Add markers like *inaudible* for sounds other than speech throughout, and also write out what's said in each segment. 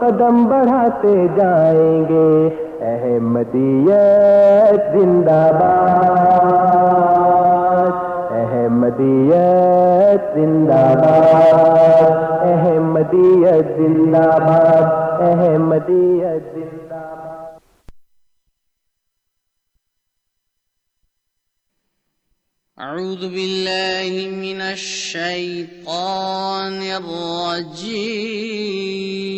قدم بڑھاتے جائیں گے۔ احمدیت زندہ باد۔ احمدیت زندہ باد۔ احمدیت زندہ باد۔ احمدیت زندہ باد۔ أعوذ بالله من الشيطان الرجيم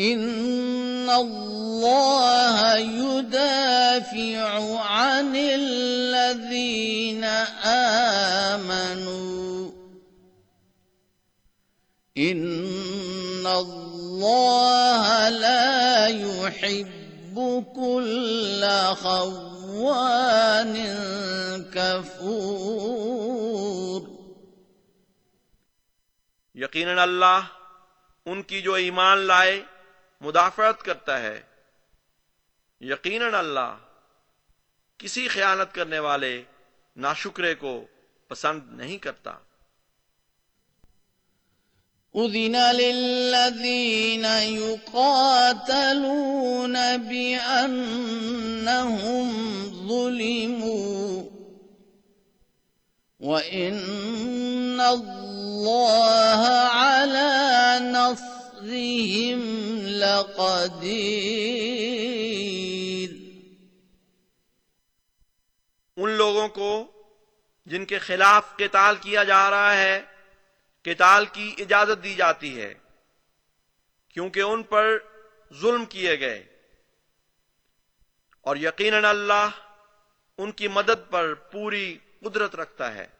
إن الله يدافع عن الذين آمنوا إن الله لا يحب كل خوان كفور یقیناً اللہ ان کی جو ایمان لائے مدافعت کرتا ہے۔ یقیناً اللہ کسی خیانت کرنے والے ناشکرے کو پسند نہیں کرتا۔ أذن للذين يقاتلون بأنهم ظلموا وإن الله على نصرهم لقدير۔ ان لوگوں کو جن کے خلاف قتال کیا جا رہا ہے، قتال کی اجازت دی جاتی ہے، کیونکہ ان پر ظلم کیے گئے۔ اور یقیناً اللہ ان کی مدد پر پوری قدرت رکھتا ہے۔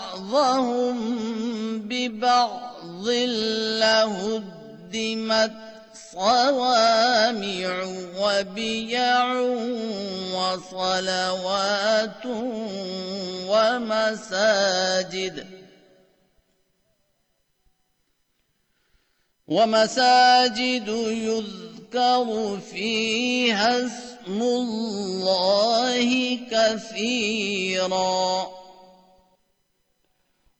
بعضهم ببعض لهدمت صوامع وبيع وصلوات ومساجد ومساجد يذكر فيها اسم الله كثيرا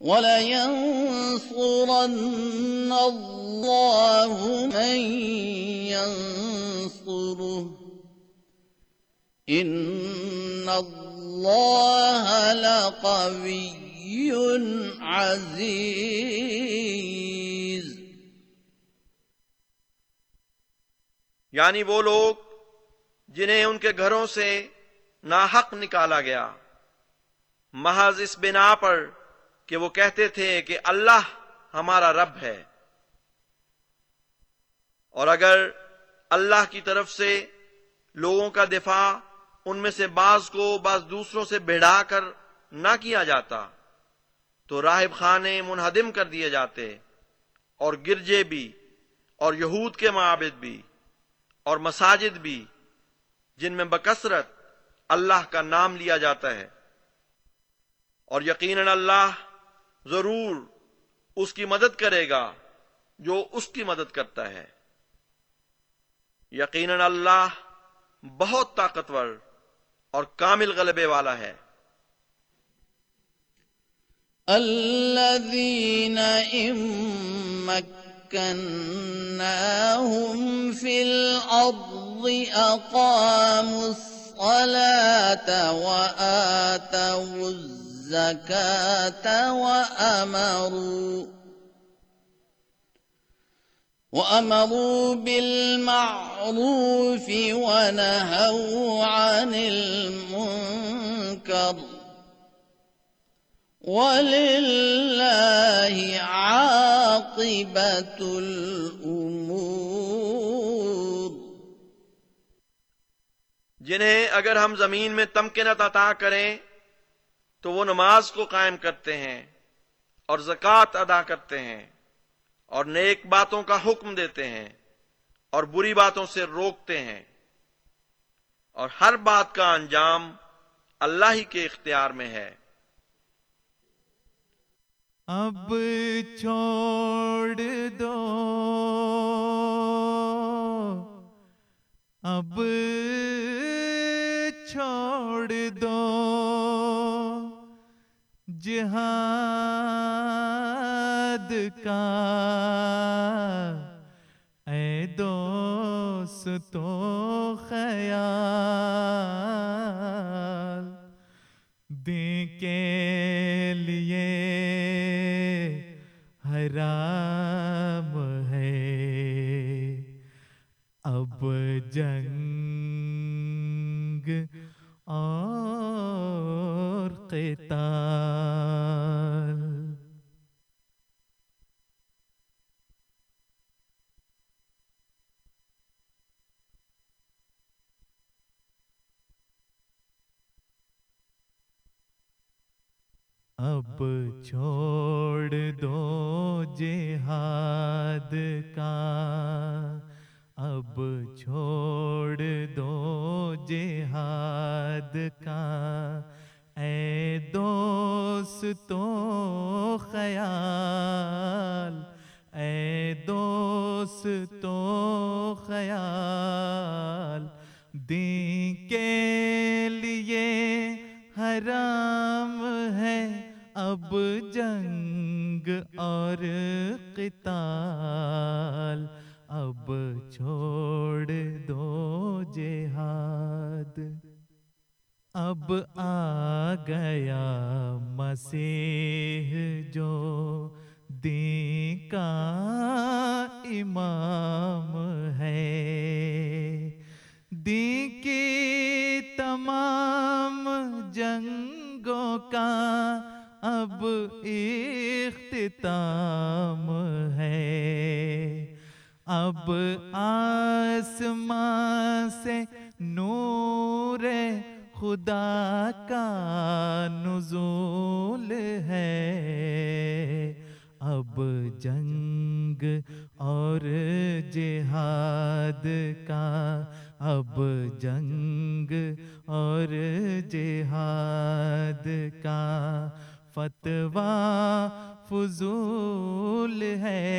ولينصرن الله من ينصره. إن الله لقوي عزيز. یعنی وہ لوگ جنہیں ان کے گھروں سے ناحق نکالا گیا، محض اس بنا پر کہ وہ کہتے تھے کہ اللہ ہمارا رب ہے۔ اور اگر اللہ کی طرف سے لوگوں کا دفاع ان میں سے بعض کو بعض دوسروں سے بڑھا کر نہ کیا جاتا، تو راہب خانے منہدم کر دیے جاتے، اور گرجے بھی، اور یہود کے معابد بھی، اور مساجد بھی، جن میں بکثرت اللہ کا نام لیا جاتا ہے۔ اور یقیناً اللہ ضرور اس کی مدد کرے گا جو اس کی مدد کرتا ہے۔ یقیناً اللہ بہت طاقتور اور کامل غلبے والا ہے۔ الذين إن مكناهم في الأرض أقاموا الصلاة وآتوا الزكاة وأمروا وأمروا بالمعروف ونهوا عن المنكر، ولله عاقبة الأمور۔ جنہیں اگر ہم زمین میں تمکنت عطا کریں تو وہ نماز کو قائم کرتے ہیں اور زکوٰۃ ادا کرتے ہیں اور نیک باتوں کا حکم دیتے ہیں اور بری باتوں سے روکتے ہیں اور ہر بات کا انجام اللہ ہی کے اختیار میں ہے۔ اب چھوڑ دو۔ اب چھوڑ دو۔ جہاد کا اے دوستو خیال دیں کے لیے حرام ہے۔ اب جنگ اور قتال اب چھوڑ دو جہاد کا۔ اب چھوڑ دو جہاد کا۔ اے دوستو خیال، اے دوستو خیال، دین کے لیے حرام ہے اب جنگ اور قتال۔ اب چھوڑ دو جہاد۔ اب آ گیا مسیح جو دین کا امام ہے۔ دین کی تمام جنگوں کا اب اختتام ہے۔ اب آسمان سے نور خدا کا نزول ہے۔ اب جنگ اور جہاد کا، اب جنگ اور جہاد کا فتویٰ فضول ہے۔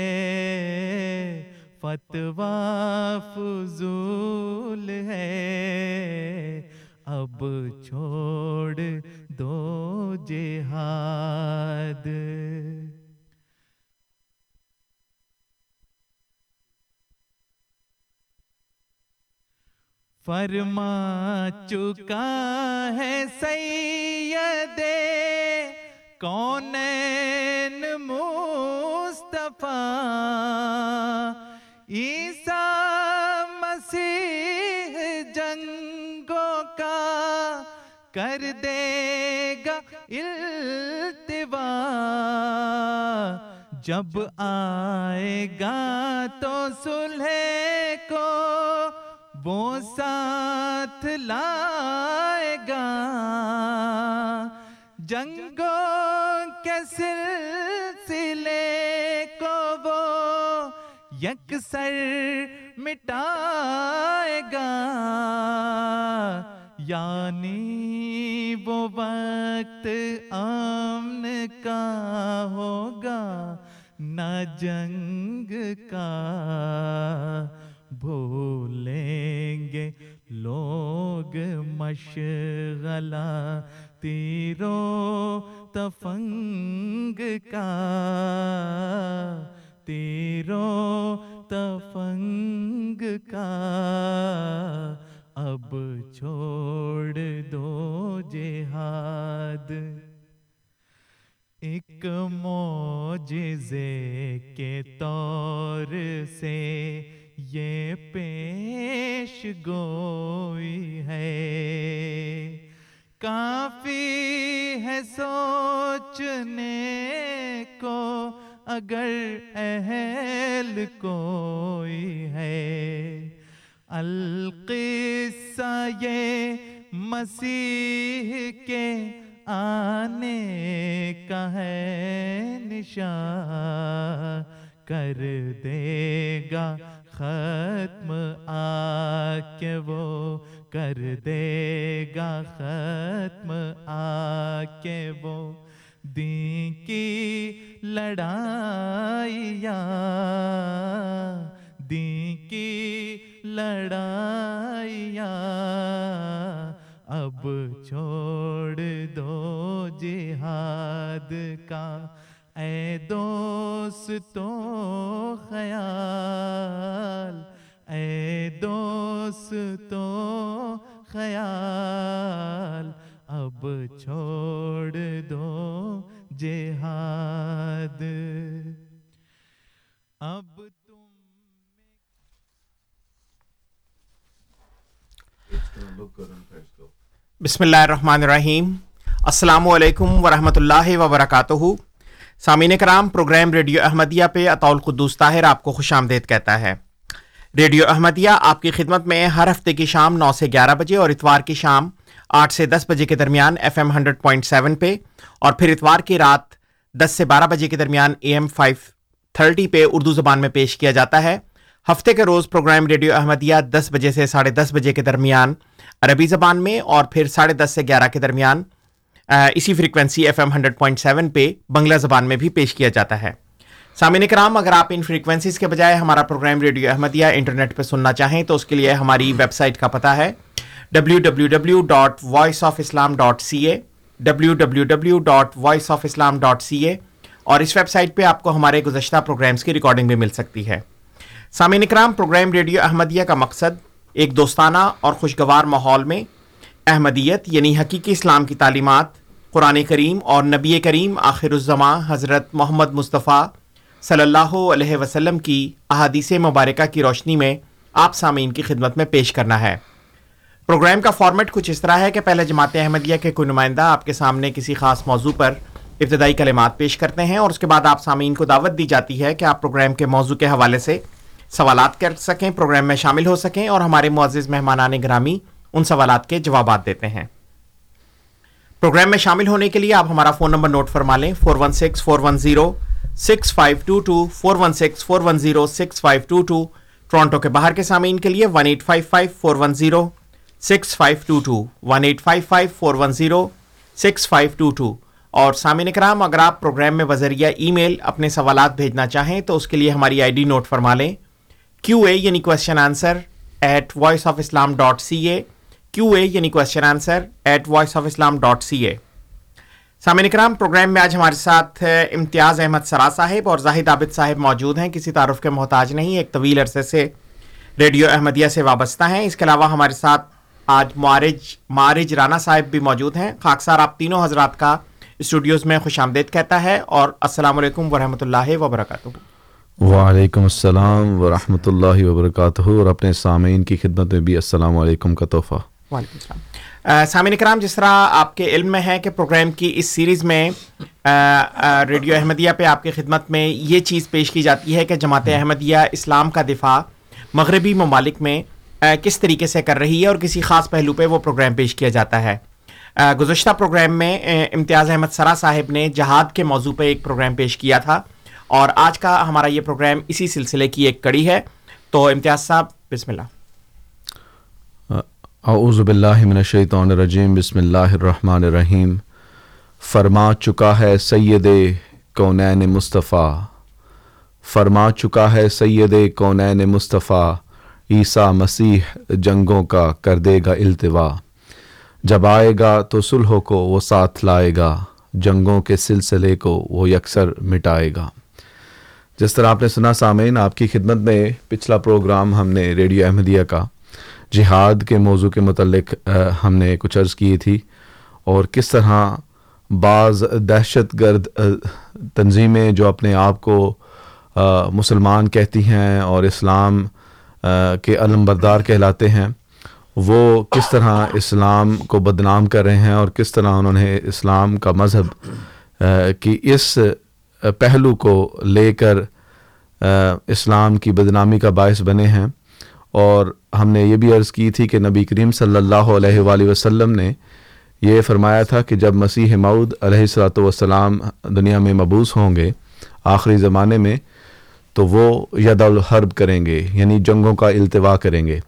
فتویٰ فضول ہے۔ اب چھوڑ دو جہاد۔ فرما چکا ہے سید کونین مصطفیٰ؟ عیسیٰ مسیح کر دے گا التوا۔ جب آئے گا تو سلح کو وہ ساتھ لائے گا۔ جنگوں کے سلسلے کو وہ یکسر مٹائے گا۔ یعنی وہ وقت امن کا ہوگا، نہ جنگ کا۔ بھولیں گے لوگ مشغلہ تیرو تفنگ کا۔ تیرو تفنگ کا۔ اب چھوڑ دو جہاد۔ ایک موجزے کے طور سے یہ پیش گوئی ہے۔ کافی ہے سوچنے کو اگر اہل کوئی ہے۔ القصہ یہ مسیح کے آنے کا ہے نشان کر دے گا ختم آ کے وہ کر دے گا ختم آ کے وہ دین کی لڑائیاں دین کی لڑائیاں اب چھوڑ دو جہاد کا۔ اے دوستو خیال۔ اے دوستو خیال۔ اب چھوڑ دو جہاد۔ اب تم بسم اللہ الرحمن الرحیم۔ السلام علیکم ورحمۃ اللہ وبرکاتہ۔ سامعین کرام، پروگرام ریڈیو احمدیہ پہ اطول قدوس طاہر آپ کو خوش آمدید کہتا ہے۔ ریڈیو احمدیہ آپ کی خدمت میں ہر ہفتے کی شام نو سے گیارہ بجے اور اتوار کی شام آٹھ سے دس بجے کے درمیان F M hundred point seven پہ اور پھر اتوار کی رات دس سے بارہ بجے کے درمیان اے ایم فائیو تھرٹی پہ اردو زبان میں پیش کیا جاتا ہے۔ ہفتے کے روز پروگرام ریڈیو احمدیہ دس بجے سے ساڑھے دس بجے کے درمیان عربی زبان میں اور پھر ساڑھے دس سے گیارہ کے درمیان اسی frequency F M hundred point seven پہ بنگلہ زبان میں بھی پیش کیا جاتا ہے۔ سامعین کرام، اگر آپ ان فریکوینسیز کے بجائے ہمارا پروگرام ریڈیو احمدیہ انٹرنیٹ پہ سننا چاہیں تو اس کے لیے ہماری ویب سائٹ کا پتہ ہے۔ W W W dot voice of Islam dot C A W W W dot voice of Islam dot C A اور اس ویب سائٹ پہ آپ کو ہمارے گزشتہ پروگرامس کی ریکارڈنگ بھی مل سکتی ہے۔ سامعین کرام، پروگرام ریڈیو احمدیہ کا مقصد ایک دوستانہ اور خوشگوار ماحول میں احمدیت یعنی حقیقی اسلام کی تعلیمات، قرآن کریم اور نبی کریم آخر الزماں حضرت محمد مصطفیٰ صلی اللہ علیہ وسلم کی احادیث مبارکہ کی روشنی میں آپ سامعین کی خدمت میں پیش کرنا ہے۔ پروگرام کا فارمیٹ کچھ اس طرح ہے کہ پہلے جماعت احمدیہ کے کوئی نمائندہ آپ کے سامنے کسی خاص موضوع پر ابتدائی کلمات پیش کرتے ہیں اور اس کے بعد آپ سامعین کو دعوت دی جاتی ہے کہ آپ پروگرام کے موضوع کے حوالے سے سوالات کر سکیں، پروگرام میں شامل ہو سکیں اور ہمارے معزز مہمانان گرامی ان سوالات کے جوابات دیتے ہیں۔ پروگرام میں شامل ہونے کے لیے آپ ہمارا فون نمبر نوٹ فرما لیں four one six four one zero six five two two four one six four one zero six five two two Toronto کے باہر کے سامعین کے لیے one eight five five four one zero six five two two one eight five five four one zero six five two two اور سامعین کرام اگر آپ پروگرام میں بذریعہ ای میل اپنے سوالات بھیجنا چاہیں تو اس کے لیے ہماری آئی ڈی نوٹ فرما لیں۔ کیو اے یعنی question answer at voice of Islam dot C A Q A یعنی question answer at voice of Islam dot C A سامعین کرام پروگرام میں آج ہمارے ساتھ امتیاز احمد سرا صاحب اور زاہد عابد صاحب موجود ہیں۔ کسی تعارف کے محتاج نہیں، ایک طویل عرصے سے ریڈیو احمدیہ سے وابستہ ہیں۔ اس کے علاوہ ہمارے ساتھ آج معارج معارج رانا صاحب بھی موجود ہیں۔ خاکسار، آپ تینوں حضرات کا اسٹوڈیوز میں خوش آمدید کہتا ہے اور السلام علیکم ورحمۃ اللہ وبرکاتہ۔ وعلیکم السلام ورحمۃ اللہ وبرکاتہ اور اپنے سامعین کی خدمت میں بھی السلام علیکم کا تحفہ۔ وعلیکم السلام۔ سامعین کرام، جس طرح آپ کے علم میں ہے کہ پروگرام کی اس سیریز میں ریڈیو احمدیہ پہ آپ کی خدمت میں یہ چیز پیش کی جاتی ہے کہ جماعت احمدیہ اسلام کا دفاع مغربی ممالک میں کس طریقے سے کر رہی ہے اور کسی خاص پہلو پہ وہ پروگرام پیش کیا جاتا ہے۔ گزشتہ پروگرام میں امتیاز احمد سرا صاحب نے جہاد کے موضوع پہ ایک پروگرام پیش کیا تھا۔ اور آج کا ہمارا یہ پروگرام اسی سلسلے کی ایک کڑی ہے۔ تو امتیاز صاحب، بسم اللہ۔ اعوذ باللہ من الشیطان الرجیم، بسم اللہ الرحمن الرحیم۔ فرما چکا ہے سید کونین مصطفیٰ۔ فرما چکا ہے سید کونین مصطفیٰ۔ عیسیٰ مسیح جنگوں کا کر دے گا التوا۔ جب آئے گا تو صلح کو وہ ساتھ لائے گا، جنگوں کے سلسلے کو وہ یکسر مٹائے گا۔ جس طرح آپ نے سنا سامعین، آپ کی خدمت میں پچھلا پروگرام ہم نے ریڈیو احمدیہ کا، جہاد کے موضوع کے متعلق ہم نے کچھ عرض کی تھی۔ اور کس طرح بعض دہشت گرد تنظیمیں جو اپنے آپ کو مسلمان کہتی ہیں اور اسلام کے علم بردار کہلاتے ہیں، وہ کس طرح اسلام کو بدنام کر رہے ہیں اور کس طرح انہوں نے اسلام کا مذہب کی اس پہلو کو لے کر اسلام کی بدنامی کا باعث بنے ہیں۔ اور ہم نے یہ بھی عرض کی تھی کہ نبی کریم صلی اللہ علیہ وآلہ وسلم نے یہ فرمایا تھا کہ جب مسیح معود علیہ الصلاۃ والسلام دنیا میں مبوس ہوں گے، آخری زمانے میں، تو وہ ید الحرب کریں گے یعنی جنگوں کا التوا کریں گے۔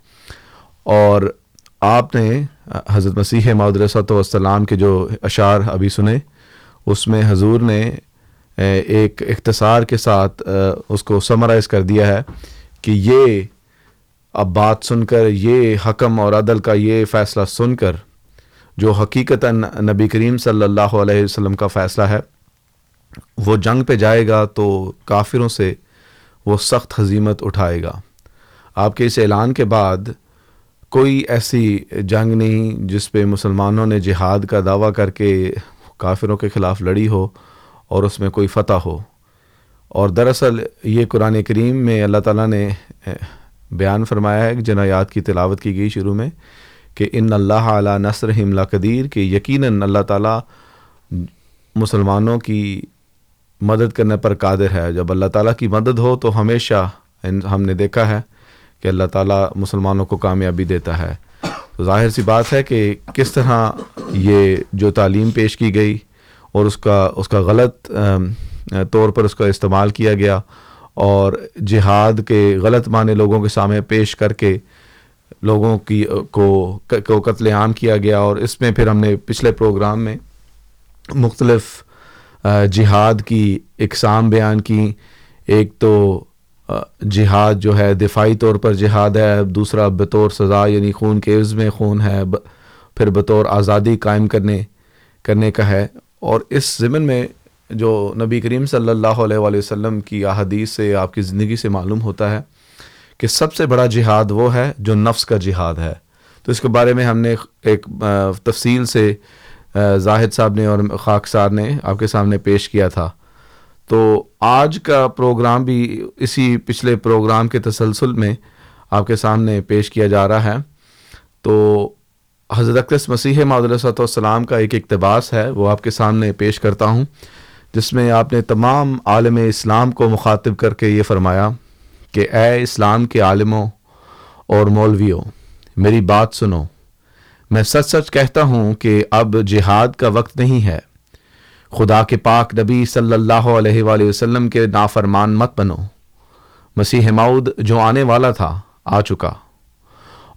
اور آپ نے، حضرت مسیح معود علیہ الصلاۃ والسلام کے جو اشعار ابھی سنے، اس میں حضور نے ایک اختصار کے ساتھ اس کو سمرائز کر دیا ہے کہ یہ اب بات سن کر، یہ حکم اور عدل کا یہ فیصلہ سن کر، جو حقیقتاً نبی کریم صلی اللہ علیہ وسلم کا فیصلہ ہے، وہ جنگ پہ جائے گا تو کافروں سے وہ سخت حزیمت اٹھائے گا۔ آپ کے اس اعلان کے بعد کوئی ایسی جنگ نہیں جس پہ مسلمانوں نے جہاد کا دعویٰ کر کے کافروں کے خلاف لڑی ہو۔ اور اس میں کوئی فتح ہو۔ اور دراصل یہ قرآن کریم میں اللہ تعالیٰ نے بیان فرمایا ہے کہ جن آیات کی تلاوت کی گئی شروع میں کہ ان اللہ اعلیٰ نصر لا قدیر کہ یقیناً اللہ تعالیٰ مسلمانوں کی مدد کرنے پر قادر ہے۔ جب اللہ تعالیٰ کی مدد ہو تو ہمیشہ ان- ہم نے دیکھا ہے کہ اللہ تعالیٰ مسلمانوں کو کامیابی دیتا ہے۔ تو ظاہر سی بات ہے کہ کس طرح یہ جو تعلیم پیش کی گئی اور اس کا اس کا غلط طور پر اس کا استعمال کیا گیا اور جہاد کے غلط معنی لوگوں کے سامنے پیش کر کے لوگوں کی، کو کو قتل عام کیا گیا اور اس میں پھر ہم نے پچھلے پروگرام میں مختلف جہاد کی اقسام بیان کی۔ ایک تو جہاد جو ہے دفاعی طور پر جہاد ہے، دوسرا بطور سزا یعنی خون کے عوض میں خون ہے پھر بطور آزادی قائم کرنے کرنے کا ہے۔ اور اس ضمن میں جو نبی کریم صلی اللہ علیہ وآلہ وسلم کی احادیث سے آپ کی زندگی سے معلوم ہوتا ہے کہ سب سے بڑا جہاد وہ ہے جو نفس کا جہاد ہے۔ تو اس کے بارے میں ہم نے ایک تفصیل سے زاہد صاحب نے اور خاک سار نے آپ کے سامنے پیش کیا تھا۔ تو آج کا پروگرام بھی اسی پچھلے پروگرام کے تسلسل میں آپ کے سامنے پیش کیا جا رہا ہے۔ تو حضرت اقدس مسیح معود والسلام کا ایک اقتباس ہے، وہ آپ کے سامنے پیش کرتا ہوں، جس میں آپ نے تمام عالم اسلام کو مخاطب کر کے یہ فرمایا کہ اے اسلام کے عالموں اور مولویوں، میری بات سنو۔ میں سچ سچ کہتا ہوں کہ اب جہاد کا وقت نہیں ہے۔ خدا کے پاک نبی صلی اللہ علیہ وآلہ وسلم کے نافرمان مت بنو۔ مسیح معود جو آنے والا تھا، آ چکا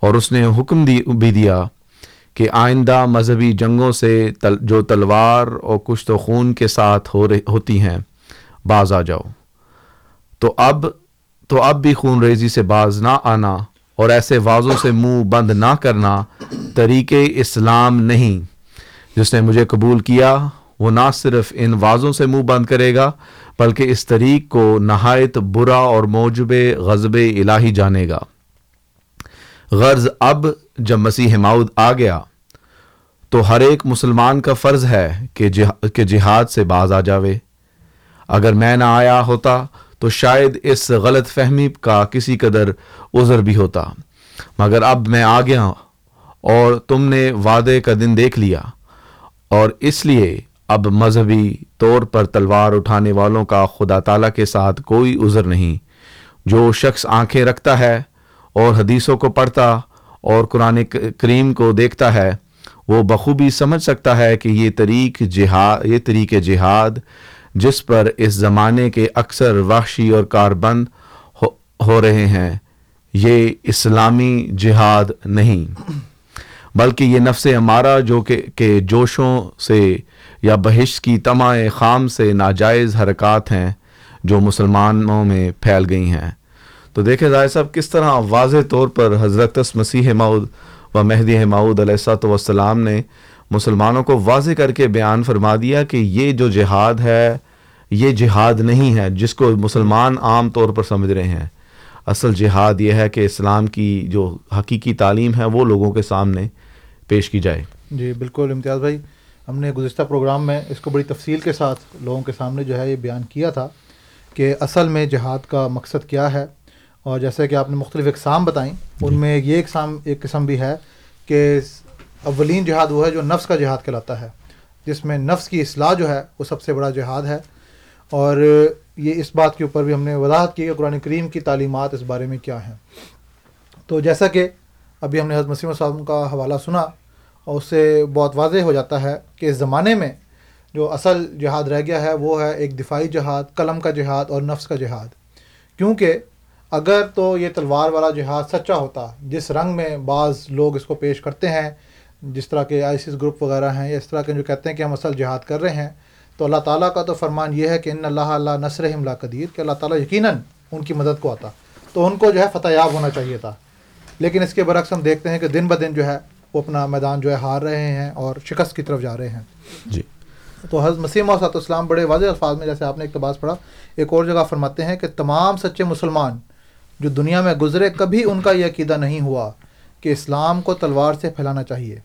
اور اس نے حکم دی بھی دیا کہ آئندہ مذہبی جنگوں سے تل، جو تلوار اور کشت و خون کے ساتھ ہو رہی ہوتی ہیں، باز آ جاؤ۔ تو اب تو اب بھی خون ریزی سے باز نہ آنا اور ایسے وازوں سے منہ بند نہ کرنا طریقے اسلام نہیں۔ جس نے مجھے قبول کیا، وہ نہ صرف ان وازوں سے منہ بند کرے گا، بلکہ اس طریق کو نہایت برا اور موجب غضب الہی جانے گا۔ غرض اب جب مسیح ماؤد آ گیا، تو ہر ایک مسلمان کا فرض ہے کہ کہ جہاد سے باز آ جاوے۔ اگر میں نہ آیا ہوتا، تو شاید اس غلط فہمی کا کسی قدر عذر بھی ہوتا۔ مگر اب میں آ گیا اور تم نے وعدے کا دن دیکھ لیا۔ اور اس لیے اب مذہبی طور پر تلوار اٹھانے والوں کا خدا تعالیٰ کے ساتھ کوئی عذر نہیں۔ جو شخص آنکھیں رکھتا ہے اور حدیثوں کو پڑھتا اور قرآن کریم کو دیکھتا ہے وہ بخوبی سمجھ سکتا ہے کہ یہ طریق جہاد یہ طریق جہاد جس پر اس زمانے کے اکثر وحشی اور کاربند ہو, ہو رہے ہیں یہ اسلامی جہاد نہیں۔ بلکہ یہ نفس ہمارا جو کہ کہ جوشوں سے یا بہش کی تمع خام سے ناجائز حرکات ہیں جو مسلمانوں میں پھیل گئی ہیں۔ تو دیکھیں ظاہر صاحب، کس طرح واضح طور پر حضرت مسیح ماؤد و مہدی ماؤد علیہ السلاۃ والسلام نے مسلمانوں کو واضح کر کے بیان فرما دیا کہ یہ جو جہاد ہے، یہ جہاد نہیں ہے، جس کو مسلمان عام طور پر سمجھ رہے ہیں۔ اصل جہاد یہ ہے کہ اسلام کی جو حقیقی تعلیم ہے، وہ لوگوں کے سامنے پیش کی جائے۔ جی بالکل، امتیاز بھائی، ہم نے گزشتہ پروگرام میں اس کو بڑی تفصیل کے ساتھ لوگوں کے سامنے جو ہے یہ بیان کیا تھا کہ اصل میں جہاد کا مقصد کیا ہے۔ اور جیسے کہ آپ نے مختلف اقسام بتائیں ان میں یہ اقسام ایک قسم بھی ہے کہ اولین جہاد وہ ہے جو نفس کا جہاد کہلاتا ہے جس میں نفس کی اصلاح جو ہے وہ سب سے بڑا جہاد ہے۔ اور یہ اس بات کے اوپر بھی ہم نے وضاحت کی کہ قرآن کریم کی تعلیمات اس بارے میں کیا ہیں۔ تو جیسا کہ ابھی ہم نے حضرت مسیم صاحب کا حوالہ سنا اور اس سے بہت واضح ہو جاتا ہے کہ اس زمانے میں جو اصل جہاد رہ گیا ہے وہ ہے ایک دفاعی جہاد قلم کا جہاد اور نفس کا جہاد۔ کیونکہ اگر تو یہ تلوار والا جہاد سچا ہوتا جس رنگ میں بعض لوگ اس کو پیش کرتے ہیں جس طرح کے آئیسس گروپ وغیرہ ہیں یا اس طرح کے جو کہتے ہیں کہ ہم اصل جہاد کر رہے ہیں تو اللہ تعالیٰ کا تو فرمان یہ ہے کہ ان اللہ اللہ نصر لا قدیر کہ اللہ تعالیٰ یقیناً ان کی مدد کو آتا تو ان کو جو ہے فتح یاب ہونا چاہیے تھا۔ لیکن اس کے برعکس ہم دیکھتے ہیں کہ دن بدن جو ہے وہ اپنا میدان جو ہے ہار رہے ہیں اور شکست کی طرف جا رہے ہیں۔ جی۔ تو حضرت مسیم اور اسلام بڑے واضح الفاظ میں جیسے آپ نے اقتباس پڑھا ایک اور جگہ فرماتے ہیں کہ تمام سچے مسلمان جو دنیا میں گزرے کبھی ان کا یہ عقیدہ نہیں ہوا کہ اسلام کو تلوار سے پھیلانا چاہیے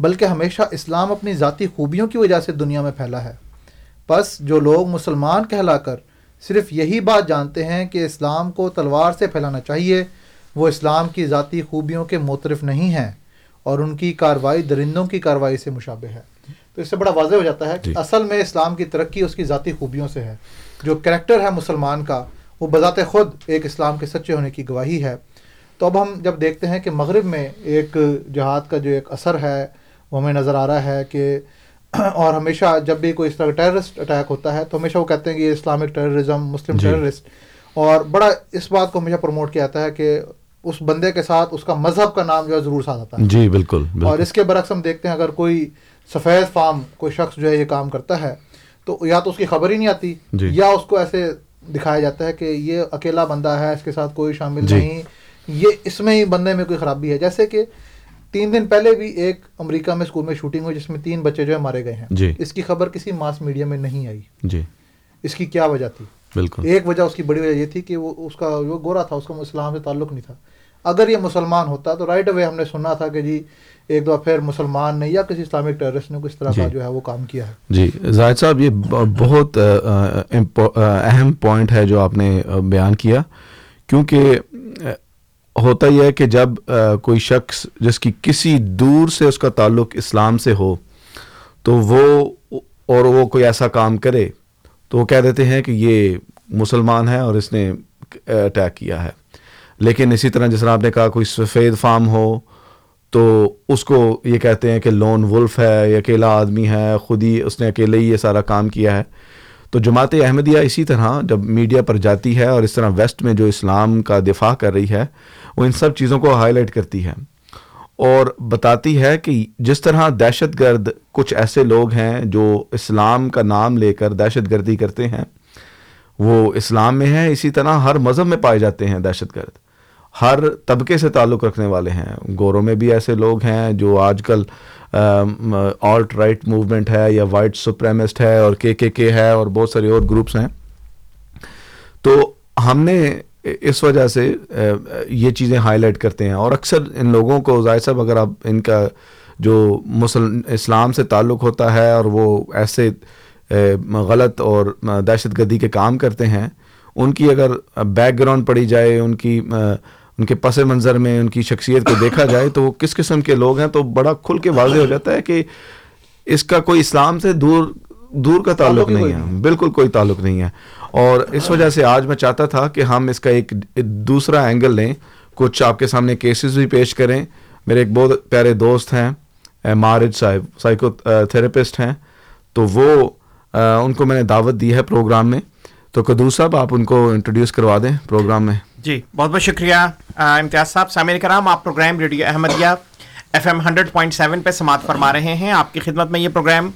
بلکہ ہمیشہ اسلام اپنی ذاتی خوبیوں کی وجہ سے دنیا میں پھیلا ہے۔ بس جو لوگ مسلمان کہلا کر صرف یہی بات جانتے ہیں کہ اسلام کو تلوار سے پھیلانا چاہیے وہ اسلام کی ذاتی خوبیوں کے موترف نہیں ہیں اور ان کی کاروائی درندوں کی کاروائی سے مشابہ ہے۔ تو اس سے بڑا واضح ہو جاتا ہے کہ جی۔ اصل میں اسلام کی ترقی اس کی ذاتی خوبیوں سے ہے۔ جو کریکٹر ہے مسلمان کا وہ بذات خود ایک اسلام کے سچے ہونے کی گواہی ہے۔ تو اب ہم جب دیکھتے ہیں کہ مغرب میں ایک جہاد کا جو ایک اثر ہے وہ ہمیں نظر آ رہا ہے کہ *clears throat* اور ہمیشہ جب بھی کوئی اس طرح کا ٹیررسٹ اٹیک ہوتا ہے تو ہمیشہ وہ کہتے ہیں کہ یہ اسلامک ٹیررزم مسلم جی۔ ٹیررسٹ۔ اور بڑا اس بات کو ہمیشہ پروموٹ کیا جاتا ہے کہ اس بندے کے ساتھ اس کا مذہب کا نام جو ہے ضرور ساتھ آتا ہے۔ جی بالکل اور بالکل اس کے برعکس ہم دیکھتے ہیں اگر کوئی سفید فام کوئی شخص جو ہے یہ کام کرتا ہے تو یا تو اس کی خبر ہی نہیں آتی جی۔ یا اس کو ایسے دکھایا جاتا ہے کہ یہ اکیلا بندہ ہے اس کے ساتھ کوئی شامل جی۔ نہیں۔ یہ اس میں ہی بندے میں کوئی خرابی ہے۔ جیسے کہ تین دن پہلے بھی ایک امریکہ میں اسکول میں شوٹنگ ہوئی جس میں تین بچے جو ہے مارے گئے ہیں۔ جی۔ اس کی خبر کسی ماس میڈیا میں نہیں آئی۔ جی۔ اس کی کیا وجہ تھی؟ بالکل۔ ایک وجہ اس کی بڑی وجہ یہ تھی کہ وہ اس کا جو گورا تھا اس کا اسلام سے تعلق نہیں تھا۔ اگر یہ مسلمان ہوتا تو رائٹ اوے ہم نے سنا تھا کہ جی ایک دفعہ پھر مسلمان نے یا کسی اسلامک ٹیررسٹ نے کس طرح کا جی۔ جو ہے وہ کام کیا ہے؟ جی زاہد صاحب یہ بہت اہم پوائنٹ ہے جو آپ نے بیان کیا۔ کیونکہ ہوتا یہ ہے کہ جب کوئی شخص جس کی کسی دور سے اس کا تعلق اسلام سے ہو تو وہ اور وہ کوئی ایسا کام کرے تو وہ کہہ دیتے ہیں کہ یہ مسلمان ہے اور اس نے اٹیک کیا ہے۔ لیکن اسی طرح جس طرح آپ نے کہا کوئی سفید فارم ہو تو اس کو یہ کہتے ہیں کہ لون ولف ہے، یہ اکیلا آدمی ہے، خود ہی اس نے اکیلے ہی یہ سارا کام کیا ہے۔ تو جماعت احمدیہ اسی طرح جب میڈیا پر جاتی ہے اور اس طرح ویسٹ میں جو اسلام کا دفاع کر رہی ہے، وہ ان سب چیزوں کو ہائی لائٹ کرتی ہے۔ اور بتاتی ہے کہ جس طرح دہشت گرد کچھ ایسے لوگ ہیں جو اسلام کا نام لے کر دہشت گردی کرتے ہیں، وہ اسلام میں ہیں، اسی طرح ہر مذہب میں پائے جاتے ہیں دہشت گرد۔ ہر طبقے سے تعلق رکھنے والے ہیں۔ گوروں میں بھی ایسے لوگ ہیں جو آج کل آلٹ رائٹ موومنٹ ہے یا وائٹ سپریمسٹ ہے اور کے کے کے ہے اور بہت سارے اور گروپس ہیں۔ تو ہم نے اس وجہ سے یہ چیزیں ہائی لائٹ کرتے ہیں۔ اور اکثر ان لوگوں کو ظاہر صاحب اگر آپ ان کا جو مسلم اسلام سے تعلق ہوتا ہے اور وہ ایسے غلط اور دہشت گردی کے کام کرتے ہیں، ان کی اگر بیک گراؤنڈ پڑھی جائے، ان کی ان کے پس منظر میں ان کی شخصیت کو دیکھا جائے تو وہ کس قسم کے لوگ ہیں تو بڑا کھل کے واضح ہو جاتا ہے کہ اس کا کوئی اسلام سے دور دور کا تعلق نہیں ہے۔ بالکل کوئی تعلق نہیں ہے۔ اور اس وجہ سے آج میں چاہتا تھا کہ ہم اس کا ایک دوسرا اینگل لیں۔ کچھ آپ کے سامنے کیسز بھی پیش کریں۔ میرے ایک بہت پیارے دوست ہیں مارج صاحب سائیکو تھراپسٹ ہیں۔ تو وہ ان کو میں نے دعوت دی ہے پروگرام میں۔ تو قدور صاحب آپ ان کو انٹروڈیوس کروا دیں پروگرام میں۔ جی بہت بہت شکریہ امتیاز صاحب سامع کرام، آپ programme radio Ahmadiyya F M hundred point seven پہ سماعت فرما رہے ہیں۔ آپ کی خدمت میں یہ پروگرام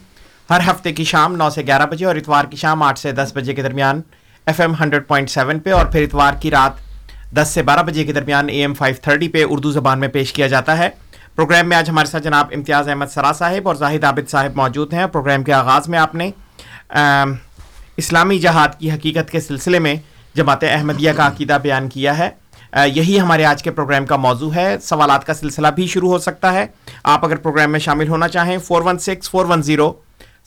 ہر ہفتے کی شام نو سے گیارہ بجے اور اتوار کی شام آٹھ سے دس بجے کے درمیان F M hundred point seven پہ اور پھر اتوار کی رات دس سے بارہ بجے کے درمیان اے ایم فائیو تھرٹی پہ اردو زبان میں پیش کیا جاتا ہے۔ پروگرام میں آج ہمارے ساتھ جناب امتیاز احمد سرا صاحب اور زاہد عابد صاحب موجود ہیں۔ پروگرام کے آغاز میں آپ نے اسلامی جہاد کی حقیقت کے سلسلے میں جماعت احمدیہ کا عقیدہ بیان کیا ہے۔ یہی ہمارے آج کے پروگرام کا موضوع ہے۔ سوالات کا سلسلہ بھی شروع ہو سکتا ہے۔ آپ اگر پروگرام میں شامل ہونا چاہیں four one six four one zero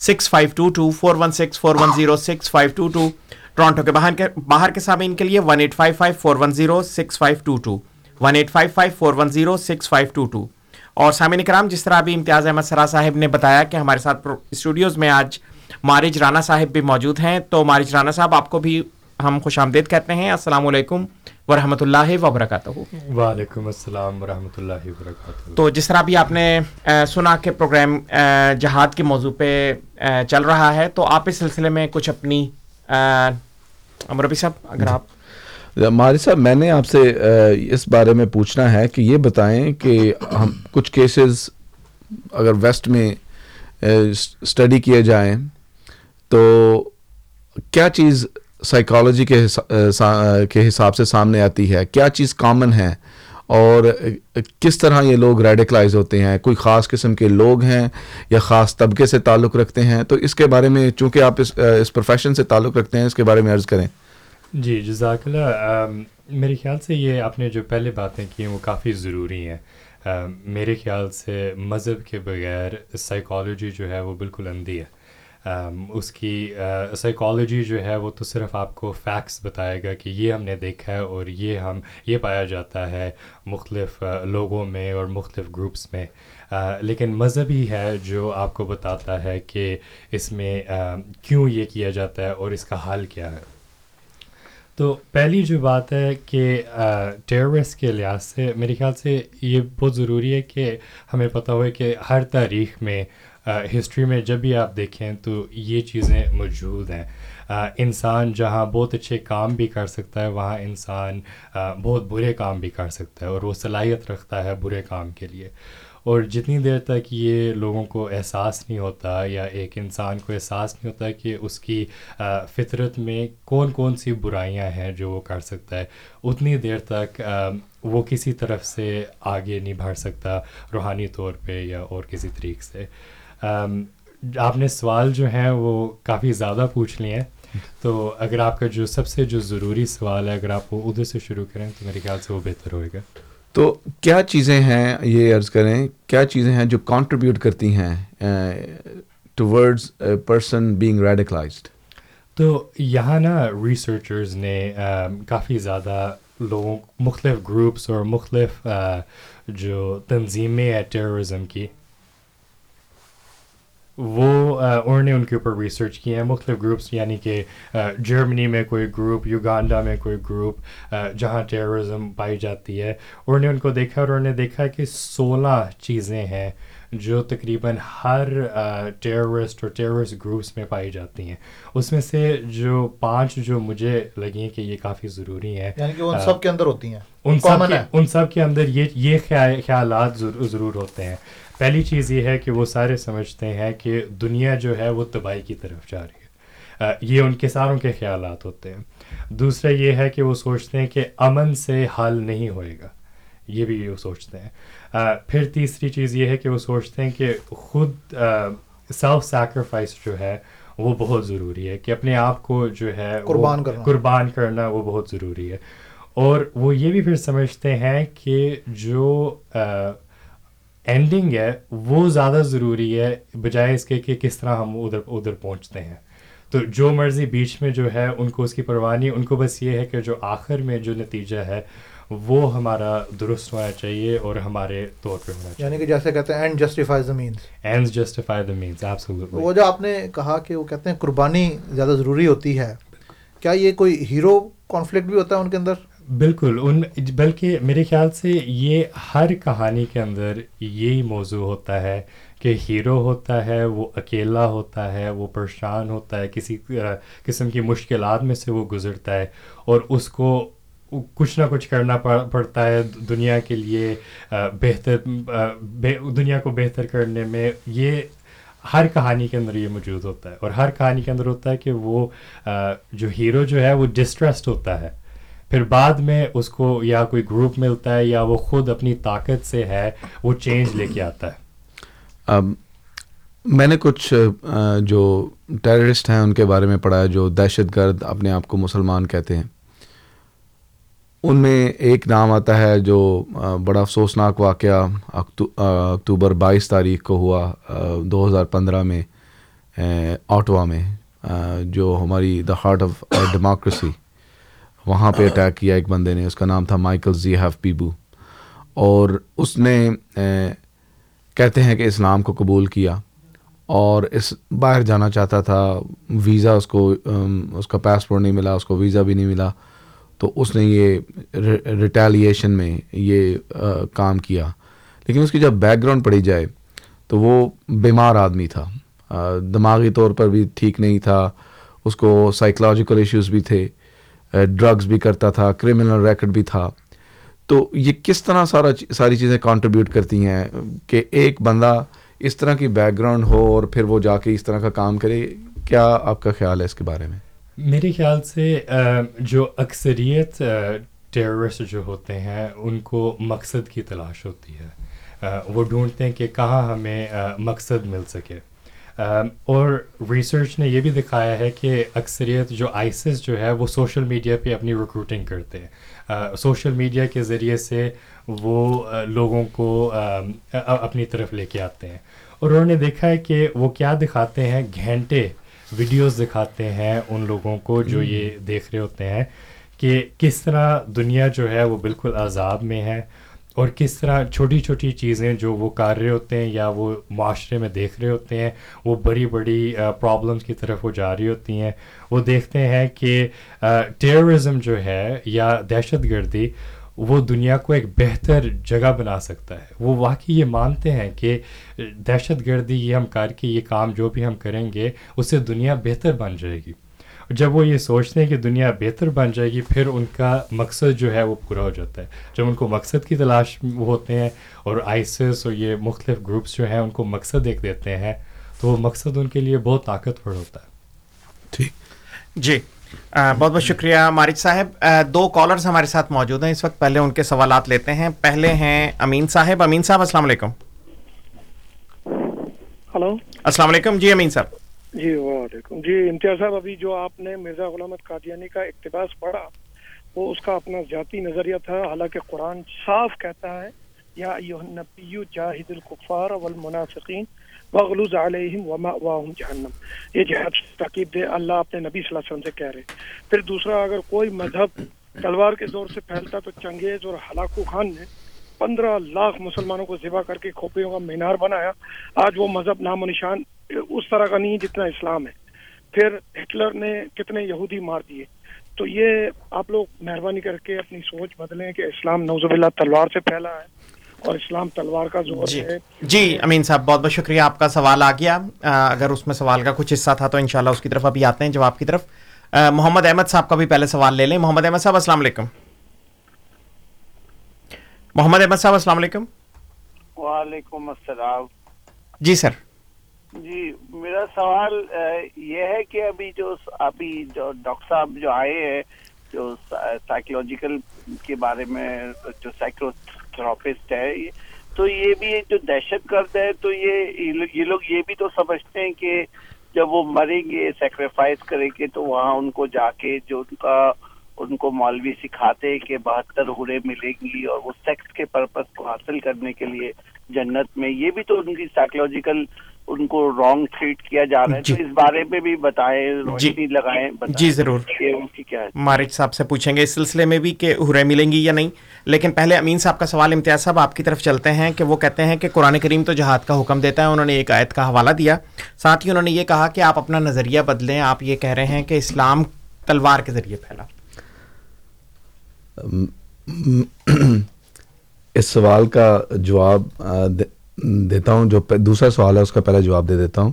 six five two two four one six four one zero six five two two Toronto کے باہر کے باہر کے سامعین کے لیے one eight five five four one zero six five two two one eight five five four one zero six five two two اور سامعین کرام، جس طرح ابھی امتیاز احمد سرا صاحب نے بتایا کہ ہمارے ساتھ اسٹوڈیوز میں آج مارج رانا صاحب بھی موجود ہیں، تو مارج رانا صاحب، آپ کو بھی ہم خوش آمدید کہتے ہیں۔ السلام علیکم ورحمۃ اللہ وبرکاتہ۔ وعلیکم السلام ورحمۃ اللہ وبرکاتہ۔ تو جس طرح بھی آپ نے سنا کہ پروگرام جہاد کے موضوع پہ چل رہا ہے تو آپ اس سلسلے میں کچھ اپنی امربی صاحب اگر آپ ماری صاحب میں نے آپ سے اس بارے میں پوچھنا ہے کہ یہ بتائیں کہ ہم کچھ کیسز اگر ویسٹ میں اسٹڈی کیے جائیں تو کیا چیز سائیکالوجی کے کے حساب سے سامنے آتی ہے۔ کیا چیز کامن ہے اور کس طرح یہ لوگ ریڈیکلائز ہوتے ہیں؟ کوئی خاص قسم کے لوگ ہیں یا خاص طبقے سے تعلق رکھتے ہیں؟ تو اس کے بارے میں چونکہ آپ اس اس پروفیشن سے تعلق رکھتے ہیں، اس کے بارے میں عرض کریں۔ جی جزاک اللہ۔ میرے خیال سے یہ آپ نے جو پہلے باتیں کی ہیں وہ کافی ضروری ہیں۔ میرے خیال سے مذہب کے بغیر سائیکالوجی جو ہے وہ بالکل اندھی ہے۔ اس کی سائیکالوجی جو ہے وہ تو صرف آپ کو فیکٹس بتائے گا کہ یہ ہم نے دیکھا ہے اور یہ ہم، یہ پایا جاتا ہے مختلف لوگوں میں اور مختلف گروپس میں۔ لیکن مذہب ہی ہے جو آپ کو بتاتا ہے کہ اس میں کیوں یہ کیا جاتا ہے اور اس کا حل کیا ہے۔ تو پہلی جو بات ہے کہ ٹیررسٹ کے لحاظ سے میرے خیال سے یہ بہت ضروری ہے کہ ہمیں پتہ ہوئے کہ ہر تاریخ میں ہسٹری میں جب بھی آپ دیکھیں تو یہ چیزیں موجود ہیں۔ انسان جہاں بہت اچھے کام بھی کر سکتا ہے، وہاں انسان بہت برے کام بھی کر سکتا ہے اور وہ صلاحیت رکھتا ہے برے کام کے لیے۔ اور جتنی دیر تک یہ لوگوں کو احساس نہیں ہوتا یا ایک انسان کو احساس نہیں ہوتا کہ اس کی فطرت میں کون کون سی برائیاں ہیں جو وہ کر سکتا ہے، اتنی دیر تک وہ کسی طرف سے آگے نہیں بڑھ سکتا روحانی طور پہ یا اور کسی طریقے سے۔ آپ نے سوال جو ہیں وہ کافی زیادہ پوچھ لیے ہیں۔ تو اگر آپ کا جو سب سے جو ضروری سوال ہے اگر آپ وہ ادھر سے شروع کریں تو میرے خیال سے وہ بہتر ہوئے گا۔ تو کیا چیزیں ہیں یہ عرض کریں کیا چیزیں ہیں جو کانٹریبیوٹ کرتی ہیں ٹورڈز پرسن بینگ ریڈیکلائزڈ تو یہاں نا ریسرچرز نے کافی زیادہ لوگوں مختلف گروپس اور مختلف جو تنظیمیں ہیں ٹیررزم کی وہ انہوں نے ان کے اوپر ریسرچ کیے ہیں مختلف گروپس یعنی کہ جرمنی میں کوئی گروپ یوگانڈا میں کوئی گروپ جہاں ٹیررزم پائی جاتی ہے۔ انہوں نے ان کو دیکھا اور انہوں نے دیکھا کہ سولہ چیزیں ہیں جو تقریباً ہر ٹیررسٹ اور ٹیررسٹ گروپس میں پائی جاتی ہیں۔ اس میں سے جو پانچ جو مجھے لگیں کہ یہ کافی ضروری ہیں یعنی کہ ان سب کے اندر ہوتی ہیں۔ ان سب کے ان سب کے اندر یہ یہ خیالات ضرور ہوتے ہیں۔ پہلی چیز یہ ہے کہ وہ سارے سمجھتے ہیں کہ دنیا جو ہے وہ تباہی کی طرف جا رہی ہے۔ یہ ان کے ساروں کے خیالات ہوتے ہیں۔ دوسرا یہ ہے کہ وہ سوچتے ہیں کہ امن سے حل نہیں ہوئے گا۔ یہ بھی وہ سوچتے ہیں۔ پھر تیسری چیز یہ ہے کہ وہ سوچتے ہیں کہ خود سیلف سیکریفائس جو ہے وہ بہت ضروری ہے۔ کہ اپنے آپ کو جو ہے قربان کرنا۔ قربان کرنا وہ بہت ضروری ہے۔ اور وہ یہ بھی پھر سمجھتے ہیں کہ جو اینڈنگ ہے وہ زیادہ ضروری ہے بجائے اس کے کہ کس طرح ہم ادھر ادھر پہنچتے ہیں۔ تو جو مرضی بیچ میں جو ہے ان کو اس کی پرواہ نہیں ان کو بس یہ ہے کہ جو آخر میں جو نتیجہ ہے وہ ہمارا درست ہونا چاہیے اور ہمارے طور پہ ہونا چاہیے۔ یعنی کہ جیسے کہتے ہیں end justify the means end justify the means absolutely وہ جو آپ نے کہا کہ وہ کہتے ہیں قربانی زیادہ ضروری ہوتی ہے کیا یہ کوئی ہیرو کانفلکٹ بھی ہوتا ہے ان کے اندر؟ بالکل، ان بلکہ میرے خیال سے یہ ہر کہانی کے اندر یہی موضوع ہوتا ہے کہ ہیرو ہوتا ہے، وہ اکیلا ہوتا ہے، وہ پریشان ہوتا ہے، کسی قسم کی مشکلات میں سے وہ گزرتا ہے اور اس کو کچھ نہ کچھ کرنا پڑتا ہے دنیا کے لیے بہتر دنیا کو بہتر کرنے میں۔ یہ ہر کہانی کے اندر یہ موجود ہوتا ہے اور ہر کہانی کے اندر ہوتا ہے کہ وہ جو ہیرو جو ہے وہ ڈسٹریسڈ ہوتا ہے۔ پھر بعد میں اس کو یا کوئی گروپ ملتا ہے یا وہ خود اپنی طاقت سے ہے، وہ چینج لے کے آتا ہے۔ میں نے کچھ جو ٹیررسٹ ہیں، ان کے بارے میں پڑھا ہے، جو دہشت گرد اپنے آپ کو مسلمان کہتے ہیں۔ ان میں ایک نام آتا ہے جو بڑا افسوسناک واقعہ اکتوبر بائیس تاریخ کو ہوا دو ہزار پندرہ میں آٹوا میں جو ہماری دا ہارٹ آف ڈیموکریسی وہاں پہ اٹیک کیا ایک بندے نے، اس کا نام تھا مائیکل زی ہیف پیبو۔ اور اس نے کہتے ہیں کہ اسلام کو قبول کیا اور اس باہر جانا چاہتا تھا، ویزا اس کو اس کا پاسپورٹ نہیں ملا، اس کو ویزا بھی نہیں ملا۔ تو اس نے یہ ریٹیلیشن میں یہ کام کیا۔ لیکن اس کی جب بیک گراؤنڈ پڑھی جائے تو وہ بیمار آدمی تھا۔ دماغی طور پر بھی ٹھیک نہیں تھا۔ اس کو سائیکلوجیکل ایشوز بھی تھے۔ ڈرگز بھی کرتا تھا کرمنل ریکڈ بھی تھا۔ تو یہ کس طرح سارا ساری چیزیں کانٹریبیوٹ کرتی ہیں کہ ایک بندہ اس طرح کی بیک گراؤنڈ ہو اور پھر وہ جا کے اس طرح کا کام کرے؟ کیا آپ کا خیال ہے اس کے بارے میں؟ میرے خیال سے جو اکثریت ٹیررسٹ جو ہوتے ہیں، ان کو مقصد کی تلاش ہوتی ہے۔ وہ ڈھونڈتے ہیں کہ کہاں ہمیں مقصد مل سکے۔ اور ریسرچ نے یہ بھی دکھایا ہے کہ اکثریت جو آئسس جو ہے وہ سوشل میڈیا پہ اپنی ریکروٹنگ کرتے ہیں۔ سوشل میڈیا کے ذریعے سے وہ لوگوں کو اپنی طرف لے کے آتے ہیں۔ اور انہوں نے دیکھا ہے کہ وہ کیا دکھاتے ہیں گھنٹے ویڈیوز دکھاتے ہیں ان لوگوں کو جو یہ دیکھ رہے ہوتے ہیں کہ کس طرح دنیا جو ہے وہ بالکل عذاب میں ہے۔ اور کس طرح چھوٹی چھوٹی چیزیں جو وہ کر رہے ہوتے ہیں یا وہ معاشرے میں دیکھ رہے ہوتے ہیں، وہ بڑی بڑی پرابلمس کی طرف وہ جا رہی ہوتی ہیں۔ وہ دیکھتے ہیں کہ ٹیررزم جو ہے یا دہشت گردی، وہ دنیا کو ایک بہتر جگہ بنا سکتا ہے۔ وہ واقعی یہ مانتے ہیں کہ دہشت گردی یہ ہم کر کے، یہ کام جو بھی ہم کریں گے، اس سے دنیا بہتر بن جائے گی۔ جب وہ یہ سوچتے ہیں کہ دنیا بہتر بن جائے گی پھر ان کا مقصد جو ہے وہ پورا ہو جاتا ہے۔ جب ان کو مقصد کی تلاش ہوتے ہیں اور آئسس اور یہ مختلف گروپس جو ہیں ان کو مقصد ایک دیتے ہیں تو وہ مقصد ان کے لیے بہت طاقتور ہوتا ہے۔ ٹھیک۔ جی بہت بہت شکریہ مارج صاحب۔ دو کالرز ہمارے ساتھ موجود ہیں۔ اس وقت پہلے ان کے سوالات لیتے ہیں۔ پہلے ہیں امین صاحب۔ امین صاحب السلام علیکم۔ ہلو السلام علیکم۔ جی امین صاحب۔ جی وعلیکم جی امتیاز صاحب، ابھی جو آپ نے مرزا غلامت قادیانی کا اقتباس پڑھا، وہ اس کا اپنا ذاتی نظریہ تھا۔ حالانکہ قرآن صاف کہتا ہے، یا نبی جاہد القفار والمنافقین وغلوز علیہم ومأواہم جہنم۔ یہ جہاد تاکیب دے، اللہ اپنے نبی صلی اللہ علیہ وسلم سے کہہ رہے پھر دوسرا، اگر کوئی مذہب تلوار کے زور سے پھیلتا تو چنگیز اور ہلاکو خان نے پندرہ لاکھ مسلمانوں کو ذبح کر کے کھوپڑیوں کا مینار بنایا۔ آج وہ مذہب نام و نشان اس طرح کا نہیں جتنا اسلام ہے۔ پھر ہٹلر نے کتنے یہودی مار دیے۔ تو یہ آپ لوگ مہربانی کر کے اپنی سوچ بدلیں کہ اسلام نوز اللہ تلوار سے پھیلا ہے اور اسلام تلوار کا زور جی ہے۔ جی امین صاحب بہت بہت شکریہ آپ کا سوال آ گیا۔ اگر اس میں سوال کا کچھ حصہ تھا تو انشاءاللہ اس کی طرف ابھی آتے ہیں جواب کی طرف۔ محمد احمد صاحب کا بھی پہلے سوال لے لیں۔ محمد احمد صاحب السلام علیکم۔ محمد احمد صاحب السلام علیکم۔ وعلیکم السلام۔ جی سر۔ جی میرا سوال یہ ہے کہ ابھی جو ابھی جو ڈاکٹر صاحب جو آئے ہیں جو سائیکولوجیکل کے بارے میں جو سائیکلو تھراپسٹ ہے تو یہ بھی جو دہشت گرد ہے تو یہ یہ لوگ یہ بھی تو سمجھتے ہیں کہ جب وہ مریں گے سیکریفائز کریں گے تو وہاں ان کو جا کے جو ان کا ان کو مولوی سکھاتے کہ بہتر ہورے ملیں گی اور وہ سیکس کے پرپز کو حاصل کرنے کے لیے جنت میں۔ یہ بھی تو ان کی سائیکولوجیکل ان کو رانگ ٹریٹ کیا جا رہا ہے۔ جی۔ تو اس بارے میں بھی بتائیں روشنی لگائیں جی، ضرور۔ مارج صاحب سے پوچھیں گے اس سلسلے میں بھی کہ ہرے ملیں گی یا نہیں۔ لیکن پہلے امین صاحب کا سوال امتیاز صاحب آپ کی طرف چلتے ہیں کہ وہ کہتے ہیں کہ قرآن کریم تو جہاد کا حکم دیتا ہے انہوں نے ایک آیت کا حوالہ دیا۔ ساتھ ہی انہوں نے یہ کہا کہ آپ اپنا نظریہ بدلیں آپ یہ کہہ رہے ہیں کہ اسلام تلوار کے ذریعے پھیلا۔ اس سوال کا جواب دیتا ہوں جو دوسرا سوال ہے، اس کا پہلا جواب دے دیتا ہوں۔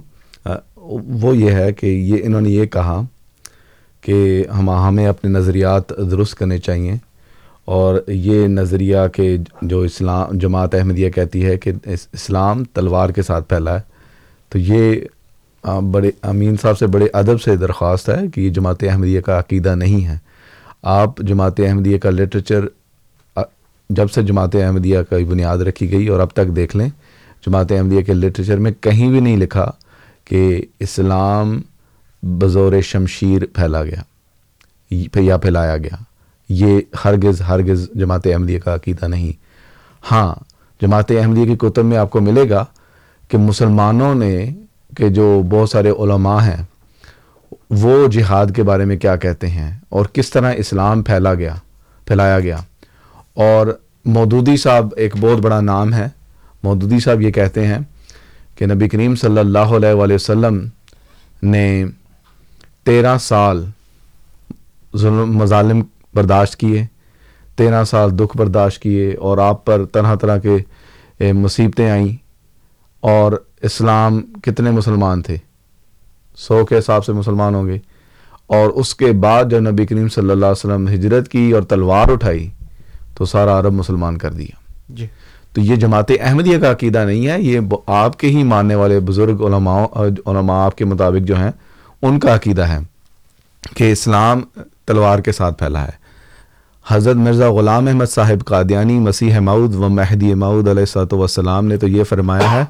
وہ یہ ہے کہ یہ، انہوں نے یہ کہا کہ ہم، ہمیں اپنے نظریات درست کرنے چاہیے اور یہ نظریہ کہ جو اسلام، جماعت احمدیہ کہتی ہے کہ اسلام تلوار کے ساتھ پھیلا ہے، تو یہ بڑے، امین صاحب سے بڑے ادب سے درخواست ہے کہ یہ جماعت احمدیہ کا عقیدہ نہیں ہے۔ آپ جماعت احمدیہ کا لٹریچر جب سے جماعت احمدیہ کا بنیاد رکھی گئی اور اب تک دیکھ لیں، جماعت احمدیہ کے لٹریچر میں کہیں بھی نہیں لکھا کہ اسلام بزور شمشیر پھیلا گیا یا پھیلایا گیا۔ یہ ہرگز ہرگز جماعت احمدیہ کا عقیدہ نہیں۔ ہاں جماعت احمدیہ کی کتب میں آپ کو ملے گا کہ مسلمانوں نے، کہ جو بہت سارے علماء ہیں وہ جہاد کے بارے میں کیا کہتے ہیں اور کس طرح اسلام پھیلا گیا، پھیلایا گیا۔ اور مودودی صاحب ایک بہت بڑا نام ہے۔ مودودی صاحب یہ کہتے ہیں کہ نبی کریم صلی اللہ علیہ وآلہ وسلم نے تیرہ سال ظلم، مظالم برداشت کیے، تیرہ سال دکھ برداشت کیے اور آپ پر طرح طرح کے مصیبتیں آئیں۔ اور اسلام کتنے مسلمان تھے؟ سو کے حساب سے مسلمان ہوں گے۔ اور اس کے بعد جب نبی کریم صلی اللہ علیہ وسلم ہجرت کی اور تلوار اٹھائی تو سارا عرب مسلمان کر دیا۔ جی۔ تو یہ جماعت احمدیہ کا عقیدہ نہیں ہے یہ آپ کے ہی ماننے والے بزرگ علماء علماء آپ کے مطابق جو ہیں ان کا عقیدہ ہے کہ اسلام تلوار کے ساتھ پھیلا ہے۔ حضرت مرزا غلام احمد صاحب قادیانی مسیح مود و مہدی مود علیہ السلاۃ والسلام نے تو یہ فرمایا ہے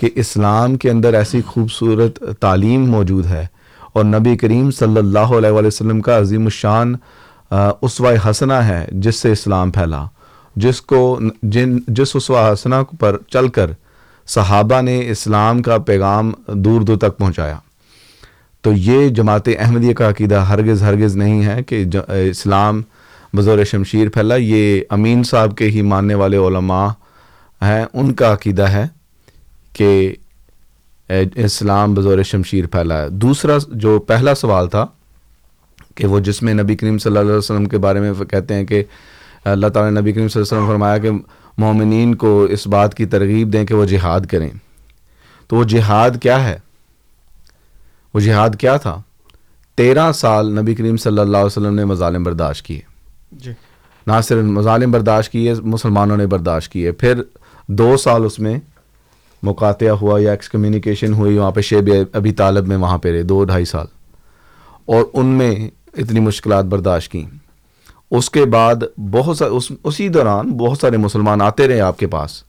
کہ اسلام کے اندر ایسی خوبصورت تعلیم موجود ہے اور نبی کریم صلی اللہ علیہ وآلہ وسلم کا عظیم الشان اسوہ حسنہ ہے جس سے اسلام پھیلا۔ جس کو جن، جس اسوہ حسنہ پر چل کر صحابہ نے اسلام کا پیغام دور دور تک پہنچایا۔ تو یہ جماعت احمدیہ کا عقیدہ ہرگز ہرگز نہیں ہے کہ اسلام بزور شمشیر پھیلا، یہ امین صاحب کے ہی ماننے والے علماء ہیں، ان کا عقیدہ ہے۔ کہ اسلام بزور شمشیر پھیلا ہے۔ دوسرا جو پہلا سوال تھا کہ وہ جس میں نبی کریم صلی اللہ علیہ وسلم کے بارے میں کہتے ہیں کہ اللہ تعالیٰ نے نبی کریم صلی اللہ علیہ وسلم فرمایا کہ مومنین کو اس بات کی ترغیب دیں کہ وہ جہاد کریں۔ تو وہ جہاد کیا ہے؟ وہ جہاد کیا تھا؟ تیرہ سال نبی کریم صلی اللہ علیہ وسلم نے مظالم برداشت کیے۔ جی۔ نہ صرف مظالم برداشت کیے مسلمانوں نے برداشت کیے۔ پھر دو سال اس میں مقاطعہ ہوا یا ایکس کمیونیکیشن ہوئی، وہاں پہ شیب ابھی طالب میں وہاں پہ رہے، دو ڈھائی سال۔ اور ان میں اتنی مشکلات برداشت کیں۔ اس کے بعد بہت سا، اس، اسی دوران بہت سارے مسلمان آتے رہے آپ کے پاس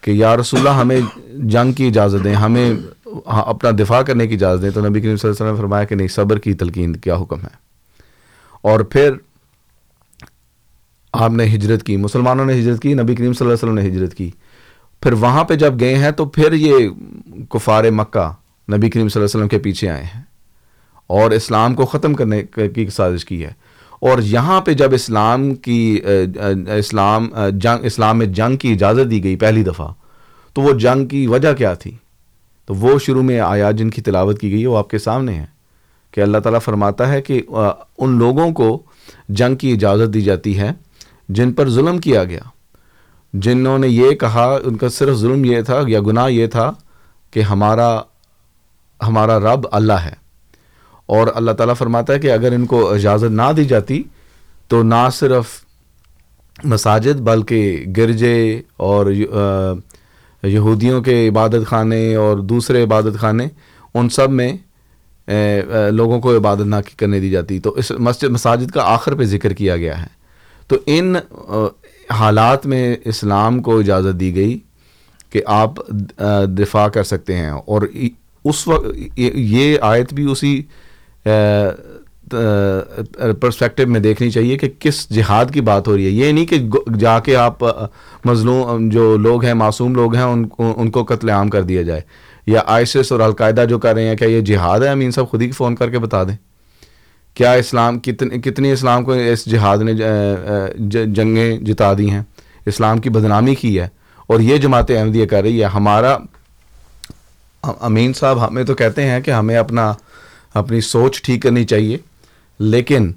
کہ یا رسول اللہ، ہمیں جنگ کی اجازت دیں، ہمیں اپنا دفاع کرنے کی اجازت دیں۔ تو نبی کریم صلی اللہ علیہ وسلم نے فرمایا کہ نہیں، صبر کی تلقین کیا حکم ہے۔ اور پھر آپ نے ہجرت کی، مسلمانوں نے ہجرت کی، نبی کریم صلی اللہ علیہ وسلم نے ہجرت کی۔ پھر وہاں پہ جب گئے ہیں تو پھر یہ کفار مکہ نبی کریم صلی اللہ علیہ وسلم کے پیچھے آئے ہیں اور اسلام کو ختم کرنے کی سازش کی ہے۔ اور یہاں پہ جب اسلام کی، اسلام، جنگ، اسلام میں جنگ کی اجازت دی گئی پہلی دفعہ، تو وہ جنگ کی وجہ کیا تھی؟ تو وہ شروع میں آیات جن کی تلاوت کی گئی وہ آپ کے سامنے ہے کہ اللہ تعالیٰ فرماتا ہے کہ ان لوگوں کو جنگ کی اجازت دی جاتی ہے جن پر ظلم کیا گیا۔ جنہوں نے یہ کہا، ان کا صرف ظلم یہ تھا یا گناہ یہ تھا کہ ہمارا ہمارا رب اللہ ہے۔ اور اللہ تعالیٰ فرماتا ہے کہ اگر ان کو اجازت نہ دی جاتی تو نہ صرف مساجد بلکہ گرجے اور یہودیوں کے عبادت خانے اور دوسرے عبادت خانے، ان سب میں لوگوں کو عبادت نہ کرنے دی جاتی۔ تو اس مسجد، مساجد کا آخر پہ ذکر کیا گیا ہے۔ تو ان حالات میں اسلام کو اجازت دی گئی کہ آپ دفاع کر سکتے ہیں اور اس وقت یہ آیت بھی اسی پرسپیکٹو میں دیکھنی چاہیے کہ کس جہاد کی بات ہو رہی ہے۔ یہ نہیں کہ جا کے آپ مظلوم، جو لوگ ہیں، معصوم لوگ ہیں، ان کو ان کو قتل عام کر دیا جائے۔ یا آئسس اور القاعدہ جو کر رہے ہیں، کیا یہ جہاد ہے؟ امین صاحب خود ہی فون کر کے بتا دیں۔ کیا اسلام کتنی کتنی اسلام کو اس جہاد نے جنگیں جتا دی ہیں؟ اسلام کی بدنامی کی ہے اور یہ جماعت احمدیہ کر رہی ہے۔ ہمارا امین صاحب ہمیں تو کہتے ہیں کہ ہمیں اپنا، اپنی سوچ ٹھیک کرنی چاہیے، لیکن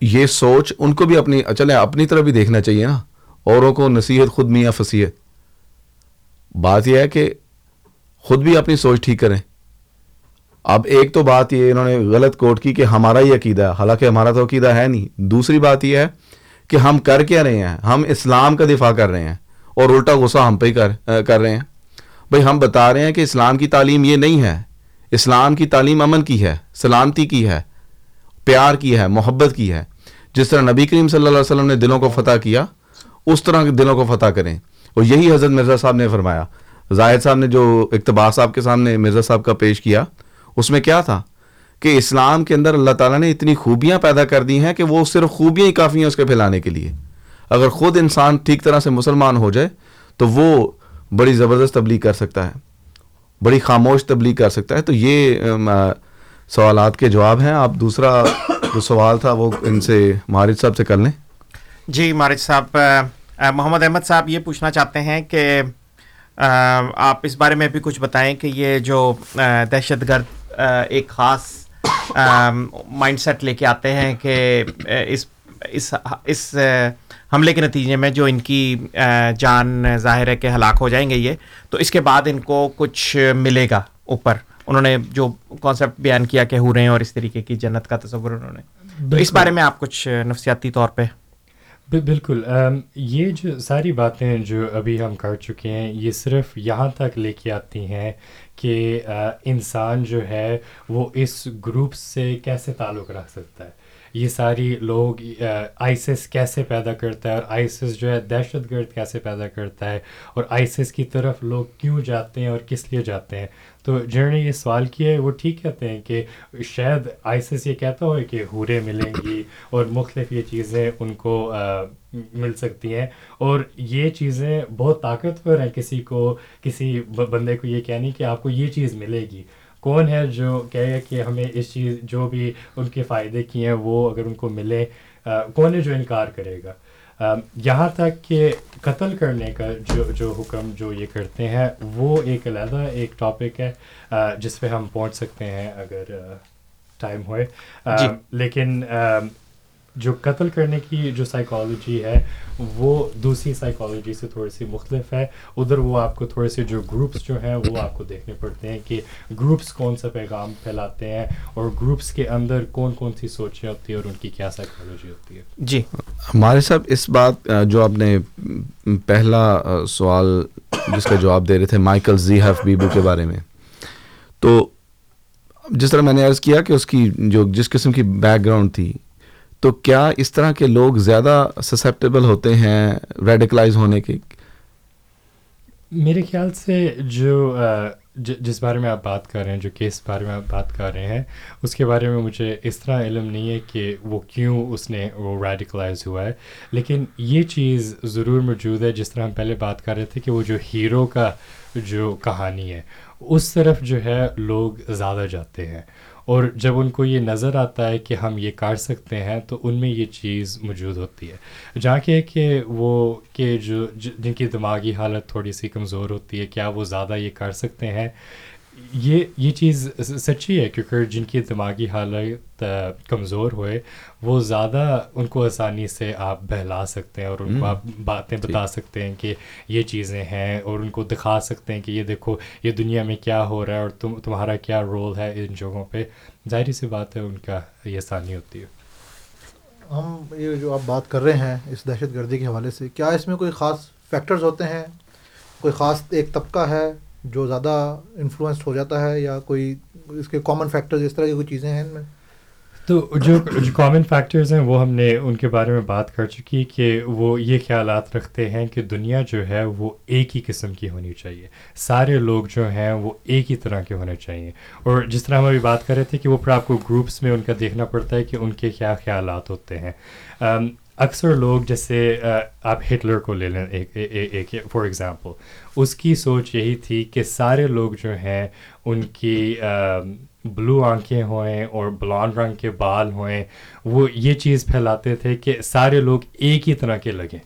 یہ سوچ ان کو بھی اپنی اچھا چلے اپنی طرف بھی دیکھنا چاہیے نا، اوروں کو نصیحت خود میاں فصیحت۔ بات یہ ہے کہ خود بھی اپنی سوچ ٹھیک کریں۔ اب ایک تو بات یہ انہوں نے غلط کوٹ کی کہ ہمارا ہی عقیدہ ہے، حالانکہ ہمارا تو عقیدہ ہے نہیں۔ دوسری بات یہ ہے کہ ہم کر کیا رہے ہیں؟ ہم اسلام کا دفاع کر رہے ہیں اور الٹا غصہ ہم پہ ہی کر کر رہے ہیں۔ بھائی، ہم بتا رہے ہیں کہ اسلام کی تعلیم یہ نہیں ہے۔ اسلام کی تعلیم امن کی ہے، سلامتی کی ہے، پیار کی ہے، محبت کی ہے۔ جس طرح نبی کریم صلی اللہ علیہ وسلم نے دلوں کو فتح کیا، اس طرح دلوں کو فتح کریں۔ اور یہی حضرت مرزا صاحب نے فرمایا۔ زاہد صاحب نے جو اقتباس صاحب کے سامنے مرزا صاحب کا پیش کیا اس میں کیا تھا کہ اسلام کے اندر اللہ تعالیٰ نے اتنی خوبیاں پیدا کر دی ہیں کہ وہ صرف خوبیاں ہی کافی ہیں اس کے پھیلانے کے لیے۔ اگر خود انسان ٹھیک طرح سے مسلمان ہو جائے تو وہ بڑی زبردست تبلیغ کر سکتا ہے، بڑی خاموش تبلیغ کر سکتا ہے۔ تو یہ سوالات کے جواب ہیں۔ آپ دوسرا جو سوال تھا وہ ان سے مارج صاحب سے کر لیں۔ جی مارج صاحب محمد احمد صاحب یہ پوچھنا چاہتے ہیں کہ آپ اس بارے میں بھی کچھ بتائیں کہ یہ جو دہشت گرد ایک خاص مائنڈ سیٹ لے کے آتے ہیں کہ اس اس اس حملے کے نتیجے میں جو ان کی جان ظاہر ہے کہ ہلاک ہو جائیں گے یہ تو اس کے بعد ان کو کچھ ملے گا اوپر۔ انہوں نے جو کانسیپٹ بیان کیا کہ ہو رہے ہیں اور اس طریقے کی جنت کا تصور انہوں نے۔ تو اس بارے میں آپ کچھ نفسیاتی طور پہ۔ بالکل۔ یہ جو ساری باتیں جو ابھی ہم کر چکے ہیں یہ صرف یہاں تک لے کے آتی ہیں کہ انسان جو ہے وہ اس گروپ سے کیسے تعلق رکھ سکتا ہے؟ یہ ساری لوگ آئسس کیسے پیدا کرتا ہے اور آئسس جو ہے دہشت گرد کیسے پیدا کرتا ہے؟ اور آئسس کی طرف لوگ کیوں جاتے ہیں اور کس لیے جاتے ہیں؟ تو جنہوں نے یہ سوال کیا ہے وہ ٹھیک کہتے ہیں کہ شاید آئسس یہ کہتا ہو کہ ہورے ملیں گی اور مختلف یہ چیزیں ان کو مل سکتی ہیں۔ اور یہ چیزیں بہت طاقتور ہیں کسی کو کسی بندے کو یہ کہنی کہ آپ کو یہ چیز ملے گی۔ کون ہے جو کہے گا کہ ہمیں اس چیز جو بھی ان کے فائدے کیے ہیں وہ اگر ان کو ملے کون ہے جو انکار کرے گا؟ یہاں تک کہ قتل کرنے کا جو جو حکم جو یہ کرتے ہیں وہ ایک علیحدہ ایک ٹاپک ہے جس پہ ہم پہنچ سکتے ہیں اگر ٹائم ہوئے۔ جی۔ لیکن جو قتل کرنے کی جو سائیکالوجی ہے وہ دوسری سائیکالوجی سے تھوڑی سی مختلف ہے۔ ادھر وہ آپ کو تھوڑے سے جو گروپس جو ہیں وہ آپ کو دیکھنے پڑتے ہیں کہ گروپس کون سا پیغام پھیلاتے ہیں اور گروپس کے اندر کون کون سی سوچیں ہوتی ہیں اور ان کی کیا سائیکالوجی ہوتی ہے۔ جی۔ ہمارے صاحب اس بات جو آپ نے پہلا سوال جس کا جواب دے رہے تھے مائیکل زی حف بیبو کے بارے میں۔ تو جس طرح میں نے عرض کیا کہ اس کی جو جس قسم کی بیک گراؤنڈ تھی تو کیا اس طرح کے لوگ زیادہ سسیپٹیبل ہوتے ہیں ریڈیکلائز ہونے کے؟ میرے خیال سے جو جس بارے میں آپ بات کر رہے ہیں، جو کیس بارے میں آپ بات کر رہے ہیں، اس کے بارے میں مجھے اس طرح علم نہیں ہے کہ وہ کیوں اس نے وہ ریڈیکلائز ہوا ہے۔ لیکن یہ چیز ضرور موجود ہے، جس طرح ہم پہلے بات کر رہے تھے کہ وہ جو ہیرو کا جو کہانی ہے، اس طرف جو ہے لوگ زیادہ جاتے ہیں۔ اور جب ان کو یہ نظر آتا ہے کہ ہم یہ کاٹ سکتے ہیں، تو ان میں یہ چیز موجود ہوتی ہے۔ جہاں کہ کہ وہ، کہ جو، جن کی دماغی حالت تھوڑی سی کمزور ہوتی ہے، کیا وہ زیادہ یہ کر سکتے ہیں؟ یہ یہ چیز سچی ہے کیونکہ جن کی دماغی حالت کمزور ہوئے وہ زیادہ ان کو آسانی سے آپ بہلا سکتے ہیں اور ان کو آپ باتیں بتا سکتے ہیں کہ یہ چیزیں ہیں اور ان کو دکھا سکتے ہیں کہ یہ دیکھو یہ دنیا میں کیا ہو رہا ہے اور تم تمہارا کیا رول ہے ان جگہوں پہ۔ ظاہری سی بات ہے ان کا یہ آسانی ہوتی ہے۔ ہم یہ جو آپ بات کر رہے ہیں اس دہشت گردی کے حوالے سے کیا اس میں کوئی خاص فیکٹرز ہوتے ہیں؟ کوئی خاص ایک طبقہ ہے؟ جو زیادہ انفلوئنسڈ ہو جاتا ہے یا کوئی اس کے کامن فیکٹرز اس طرح کی کوئی چیزیں ہیں ان میں؟ تو جو کامن فیکٹرز ہیں، وہ ہم نے ان کے بارے میں بات کر چکی کہ وہ یہ خیالات رکھتے ہیں کہ دنیا جو ہے، وہ ایک ہی قسم کی ہونی چاہیے۔ سارے لوگ جو ہیں، وہ ایک ہی طرح کے ہونے چاہیے۔ اور جس طرح ہم ابھی بات کر رہے تھے کہ وہ پھر آپ کو گروپس میں ان کا دیکھنا پڑتا ہے کہ ان کے کیا خیالات ہوتے ہیں۔ اکثر لوگ جیسے آپ ہٹلر کو لے لیں، ایک فار ایگزامپل اس کی سوچ یہی تھی کہ سارے لوگ جو ہیں، ان کی بلو آنکھیں ہوئیں اور بلانڈ رنگ کے بال ہوئیں، وہ یہ چیز پھیلاتے تھے کہ سارے لوگ ایک ہی طرح کے لگیں۔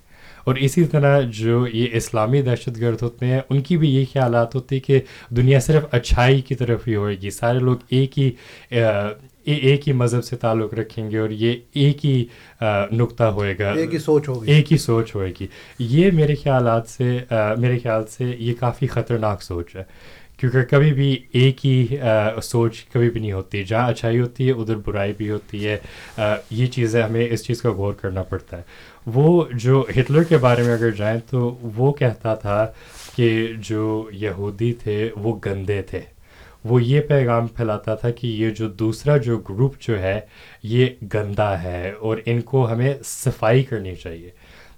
اور اسی طرح جو یہ اسلامی دہشت گرد ہوتے ہیں، ان کی بھی یہ خیالات ہوتے کہ دنیا صرف اچھائی کی طرف ہی ہوئے گی، سارے لوگ ایک ہی ایک ہی مذہب سے تعلق رکھیں گے اور یہ ایک ہی نقطہ ہوئے گا۔ ایک ہی سوچ ہوگی۔ ایک ہی سوچ ہوئے گی۔ یہ میرے خیالات سے میرے خیال سے یہ کافی خطرناک سوچ ہے۔ کیونکہ کبھی بھی ایک ہی سوچ کبھی بھی نہیں ہوتی۔ جہاں اچھائی ہوتی ہے ادھر برائی بھی ہوتی ہے۔ یہ چیزیں ہمیں اس چیز کا غور کرنا پڑتا ہے۔ وہ جو ہٹلر کے بارے میں اگر جائیں تو وہ کہتا تھا کہ جو یہودی تھے وہ گندے تھے۔ وہ یہ پیغام پھیلاتا تھا کہ یہ جو دوسرا جو گروپ جو ہے، یہ گندا ہے اور ان کو ہمیں صفائی کرنی چاہیے۔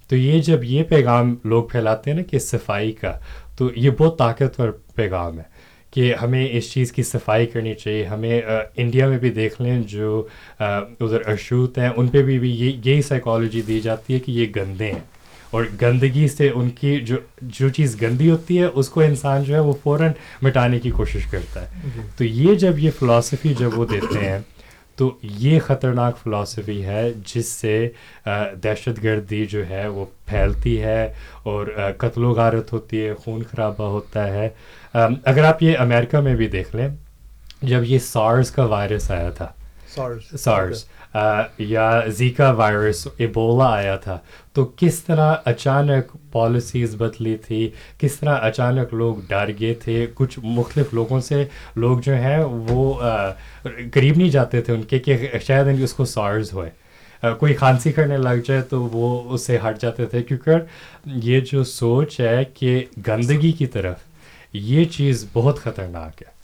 تو یہ جب یہ پیغام لوگ پھیلاتے ہیں نا کہ صفائی کا، تو یہ بہت طاقتور پیغام ہے کہ ہمیں اس چیز کی صفائی کرنی چاہیے۔ ہمیں انڈیا میں بھی دیکھ لیں جو ادھر اشوت ہیں، ان پہ بھی بھی یہی سائیکالوجی دی جاتی ہے کہ یہ گندے ہیں۔ اور گندگی سے ان کی جو جو چیز گندی ہوتی ہے اس کو انسان جو ہے وہ فوراً مٹانے کی کوشش کرتا ہے۔ جی۔ تو یہ جب یہ فلاسفی جب وہ دیتے ہیں تو یہ خطرناک فلاسفی ہے جس سے دہشت گردی جو ہے وہ پھیلتی ہے اور قتل و غارت ہوتی ہے خون خرابہ ہوتا ہے۔ اگر آپ یہ امریکہ میں بھی دیکھ لیں جب یہ سارس کا وائرس آیا تھا سارس۔ یا زیکا وائرس ایبولا آیا تھا۔ تو کس طرح اچانک پالیسیز بدلی تھی؟ کس طرح اچانک لوگ ڈر گئے تھے؟ کچھ مختلف لوگوں سے لوگ جو ہیں وہ قریب نہیں جاتے تھے ان کے کہ شاید ان اس کو سارز ہوئے۔ کوئی کھانسی کرنے لگ جائے تو وہ اس سے ہٹ جاتے تھے۔ کیونکہ یہ جو سوچ ہے کہ گندگی کی طرف، یہ چیز بہت خطرناک ہے۔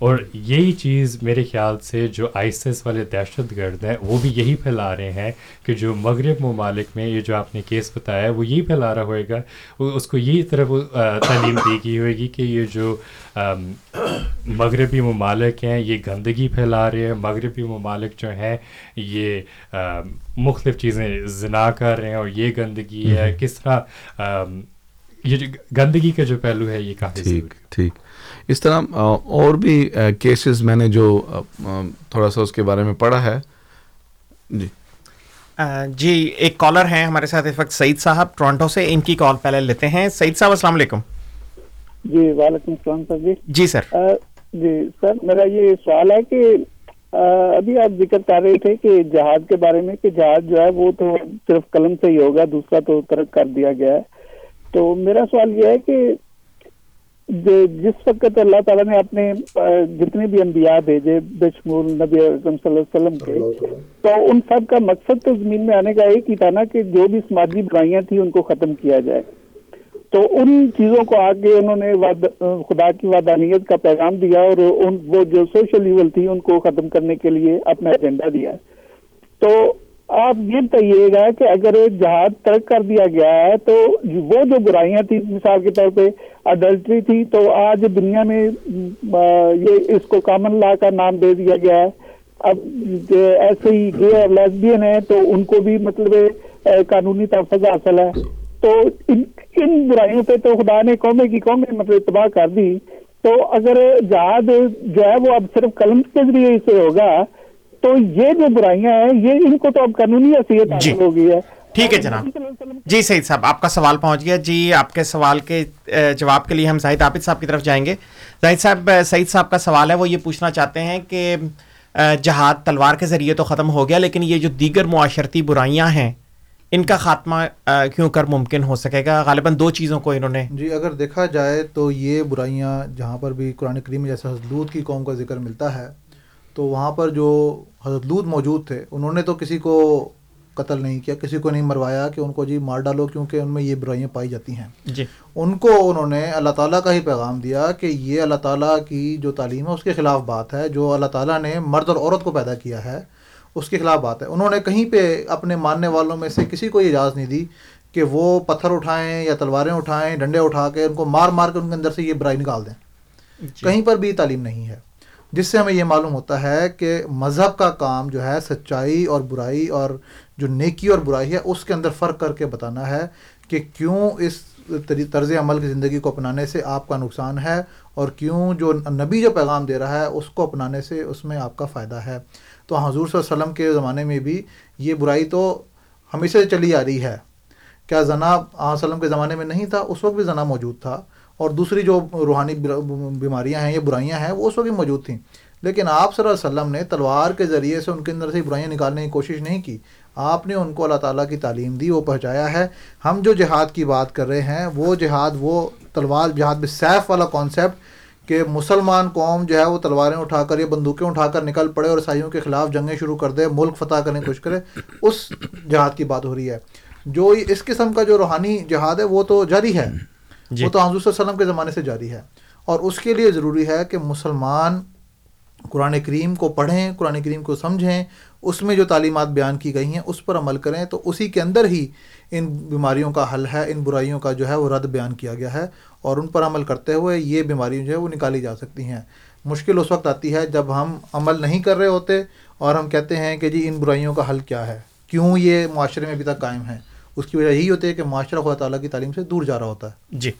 اور یہی چیز میرے خیال سے جو آئسس والے دہشت گرد ہیں وہ بھی یہی پھیلا رہے ہیں کہ جو مغرب ممالک میں یہ جو آپ نے کیس بتایا ہے وہ یہی پھیلا رہا ہوئے گا۔ اس کو یہی طرف تعلیم دی گئی ہوئے گی کہ یہ جو مغربی ممالک ہیں یہ گندگی پھیلا رہے ہیں۔ مغربی ممالک جو ہیں یہ مختلف چیزیں زنا کر رہے ہیں اور یہ گندگی ہے۔ کس طرح یہ جو گندگی کا جو پہلو ہے یہ کافی ٹھیک ٹھیک۔ اس طرح اور بھی کیسز میں نے جو تھوڑا سا اس کے بارے میں پڑھا ہے۔ جی۔ جی ایک کالر ہیں ہمارے ساتھ اس وقت سعید صاحب ٹورانٹو سے۔ ان کی کال پہلے لیتے ہیں۔ سعید صاحب السلام علیکم۔ جی وعلیکم السلام سر جی۔ جی سر۔ جی سر میرا یہ سوال ہے کہ ابھی آپ ذکر کر رہے تھے کہ جہاز کے بارے میں کہ جہاز جو ہے وہ تو صرف قلم سے ہی ہوگا دوسرا تو ترک کر دیا گیا ہے۔ تو میرا سوال یہ ہے کہ جس وقت اللہ تعالیٰ نے اپنے جتنے بھی انبیاء بھیجے بشمول نبی اعظم صلی اللہ علیہ وسلم کے تو ان سب کا مقصد تو زمین میں آنے کا ایک ہی تھا نا کہ جو بھی سماجی برائیاں تھیں ان کو ختم کیا جائے۔ تو ان چیزوں کو آگے انہوں نے خدا کی وادانیت کا پیغام دیا اور ان وہ جو سوشل ایول تھی ان کو ختم کرنے کے لیے اپنا ایجنڈا دیا۔ تو آپ یہ بتائیے گا کہ اگر جہاز ترک کر دیا گیا ہے تو وہ جو برائیاں تھیں، مثال کے طور پہ اڈلٹری تھی، تو آج دنیا میں یہ اس کو کامن لا کا نام دے دیا گیا ہے۔ اب ایسے ہی گے اور لیسبین ہیں تو ان کو بھی مطلب قانونی تحفظ حاصل ہے۔ تو ان ان برائیوں پہ تو خدا نے قومے کی قومیں مطلب تباہ کر دی۔ تو اگر جہاز جو ہے وہ اب صرف قلم کے ذریعے سے ہوگا تو یہ جو برائیاں ہیں یہ ان کو تو اب قانونی حیثیت حاصل جی۔ ہو گئی ہے۔ ٹھیک ہے جناب۔ جی سعید صاحب آپ کا سوال پہنچ گیا۔ جی آپ کے سوال کے جواب کے لیے ہم زاہد عابد صاحب کی طرف جائیں گے۔ زاہد صاحب سعید صاحب کا سوال ہے وہ یہ پوچھنا چاہتے ہیں کہ جہاد تلوار کے ذریعے تو ختم ہو گیا لیکن یہ جو دیگر معاشرتی برائیاں ہیں ان کا خاتمہ کیوں کر ممکن ہو سکے گا؟ غالباً دو چیزوں کو انہوں نے۔ جی اگر دیکھا جائے تو یہ برائیاں جہاں پر بھی قرآن کریم جیسے حضلود کی قوم کا ذکر ملتا ہے تو وہاں پر جو حضرت لود موجود تھے انہوں نے تو کسی کو قتل نہیں کیا کسی کو نہیں مروایا کہ ان کو جی مار ڈالو کیونکہ ان میں یہ برائیاں پائی جاتی ہیں۔ جی۔ ان کو انہوں نے اللہ تعالیٰ کا ہی پیغام دیا کہ یہ اللہ تعالیٰ کی جو تعلیم ہے اس کے خلاف بات ہے جو اللہ تعالیٰ نے مرد اور عورت کو پیدا کیا ہے اس کے خلاف بات ہے۔ انہوں نے کہیں پہ اپنے ماننے والوں میں سے کسی کو یہ اجازت نہیں دی کہ وہ پتھر اٹھائیں یا تلواریں اٹھائیں ڈنڈے اٹھا کے ان کو مار مار کے ان کے اندر سے یہ برائی نکال دیں۔ کہیں پر بھی تعلیم نہیں ہے۔ جس سے ہمیں یہ معلوم ہوتا ہے کہ مذہب کا کام جو ہے سچائی اور برائی اور جو نیکی اور برائی ہے، اس کے اندر فرق کر کے بتانا ہے کہ کیوں اس طرز عمل کی زندگی کو اپنانے سے آپ کا نقصان ہے اور کیوں جو نبی جو پیغام دے رہا ہے، اس کو اپنانے سے اس میں آپ کا فائدہ ہے۔ تو ہاں، حضور صلی اللہ علیہ وسلم کے زمانے میں بھی یہ برائی تو ہمیشہ سے چلی آ رہی ہے۔ کیا زنا وسلم کے زمانے میں نہیں تھا؟ اس وقت بھی زنا موجود تھا۔ اور دوسری جو روحانی بیماریاں ہیں یا برائیاں ہیں، وہ اس وقت بھی موجود تھیں۔ لیکن آپ صلی اللہ علیہ وسلم نے تلوار کے ذریعے سے ان کے اندر سے برائیاں نکالنے کی کوشش نہیں کی۔ آپ نے ان کو اللہ تعالیٰ کی تعلیم دی، وہ پہنچایا ہے۔ ہم جو جہاد کی بات کر رہے ہیں، وہ جہاد، وہ تلوار جہاد میں سیف والا کانسیپٹ کہ مسلمان قوم جو ہے، وہ تلواریں اٹھا کر یا بندوقیں اٹھا کر نکل پڑے اور عیسائیوں کے خلاف جنگیں شروع کر دے، ملک فتح کرنے کی کوشش کرے، اس جہاد کی بات ہو رہی ہے۔ جو اس قسم کا جو روحانی جہاد ہے، وہ تو جاری ہے۔ جی۔ وہ تو حضور صلی اللہ علیہ وسلم کے زمانے سے جاری ہے۔ اور اس کے لیے ضروری ہے کہ مسلمان قرآن کریم کو پڑھیں، قرآن کریم کو سمجھیں، اس میں جو تعلیمات بیان کی گئی ہیں، اس پر عمل کریں۔ تو اسی کے اندر ہی ان بیماریوں کا حل ہے، ان برائیوں کا جو ہے وہ رد بیان کیا گیا ہے۔ اور ان پر عمل کرتے ہوئے یہ بیماریاں جو ہے وہ نکالی جا سکتی ہیں۔ مشکل اس وقت آتی ہے جب ہم عمل نہیں کر رہے ہوتے اور ہم کہتے ہیں کہ جی ان برائیوں کا حل کیا ہے؟ کیوں یہ معاشرے میں ابھی تک قائم ہے اس کی وجہ یہی ہوتی ہے کہ معاشرہ خدا تعالیٰ کی تعلیم سے دور جا رہا ہوتا ہے۔ جی۔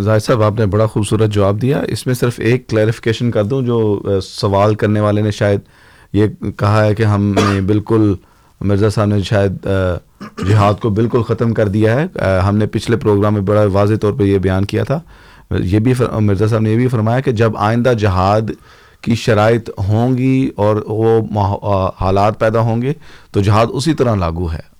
ظاہر صاحب آپ نے بڑا خوبصورت جواب دیا۔ اس میں صرف ایک کلیریفیکیشن کر دوں جو سوال کرنے والے نے شاید یہ کہا ہے کہ ہم نے بالکل مرزا صاحب نے شاید جہاد کو بالکل ختم کر دیا ہے۔ ہم نے پچھلے پروگرام میں بڑا واضح طور پہ یہ بیان کیا تھا۔ یہ بھی مرزا صاحب نے یہ بھی فرمایا کہ جب آئندہ جہاد کی شرائط ہوں گی اور وہ حالات پیدا ہوں گے تو جہاد اسی طرح لاگو ہے۔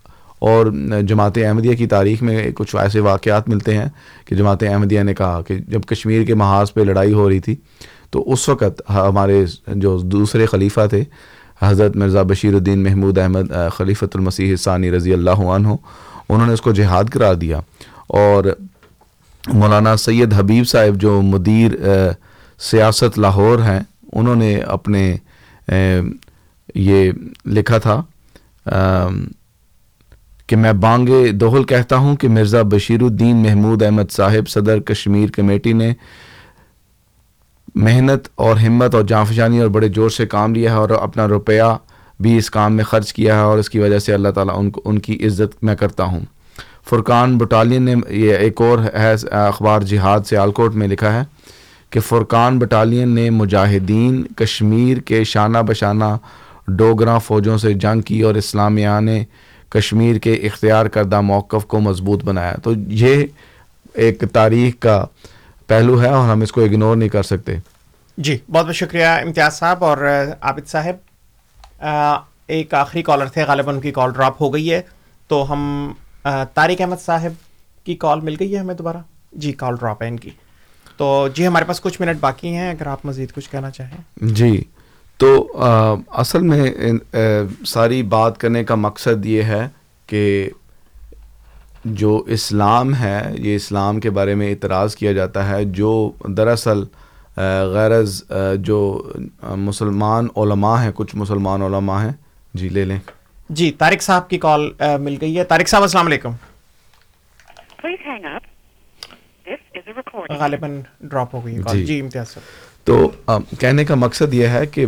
اور جماعت احمدیہ کی تاریخ میں کچھ ایسے واقعات ملتے ہیں کہ جماعت احمدیہ نے کہا کہ جب کشمیر کے محاذ پہ لڑائی ہو رہی تھی، تو اس وقت ہمارے جو دوسرے خلیفہ تھے، حضرت مرزا بشیر الدین محمود احمد خلیفۃ المسیح ثانی رضی اللہ عنہ، انہوں نے اس کو جہاد قرار دیا۔ اور مولانا سید حبیب صاحب جو مدیر سیاست لاہور ہیں، انہوں نے اپنے یہ لکھا تھا کہ میں بانگ دوہل کہتا ہوں کہ مرزا بشیر الدین محمود احمد صاحب صدر کشمیر کمیٹی نے محنت اور ہمت اور جانفشانی اور بڑے جوش سے کام لیا ہے اور اپنا روپیہ بھی اس کام میں خرچ کیا ہے اور اس کی وجہ سے اللہ تعالیٰ ان کو ان کی عزت میں کرتا ہوں۔ فرقان بٹالین نے یہ ایک اور ہے، اخبار جہاد سے آلکوٹ میں لکھا ہے کہ فرقان بٹالین نے مجاہدین کشمیر کے شانہ بشانہ ڈوگراں فوجوں سے جنگ کی اور اسلامیہ نے کشمیر کے اختیار کردہ موقف کو مضبوط بنایا۔ تو یہ ایک تاریخ کا پہلو ہے اور ہم اس کو اگنور نہیں کر سکتے۔ جی بہت بہت شکریہ امتیاز صاحب اور عابد صاحب۔ ایک آخری کالر تھے غالباً ان کی کال ڈراپ ہو گئی ہے۔ تو ہم طارق احمد صاحب کی کال مل گئی ہے ہمیں دوبارہ؟ جی کال ڈراپ ہے ان کی۔ تو جی ہمارے پاس کچھ منٹ باقی ہیں اگر آپ مزید کچھ کہنا چاہیں۔ جی۔ تو اصل میں ساری بات کرنے کا مقصد یہ ہے کہ جو اسلام ہے یہ اسلام کے بارے میں اعتراض کیا جاتا ہے جو دراصل غرض جو مسلمان علماء ہیں کچھ مسلمان علماء ہیں۔ جی لے لیں۔ جی طارق صاحب کی کال مل گئی ہے۔ طارق صاحب السلام علیکم۔ غالباً ڈراپ ہو گئی جی, جی امتیاز صاحب۔ تو کہنے کا مقصد یہ ہے کہ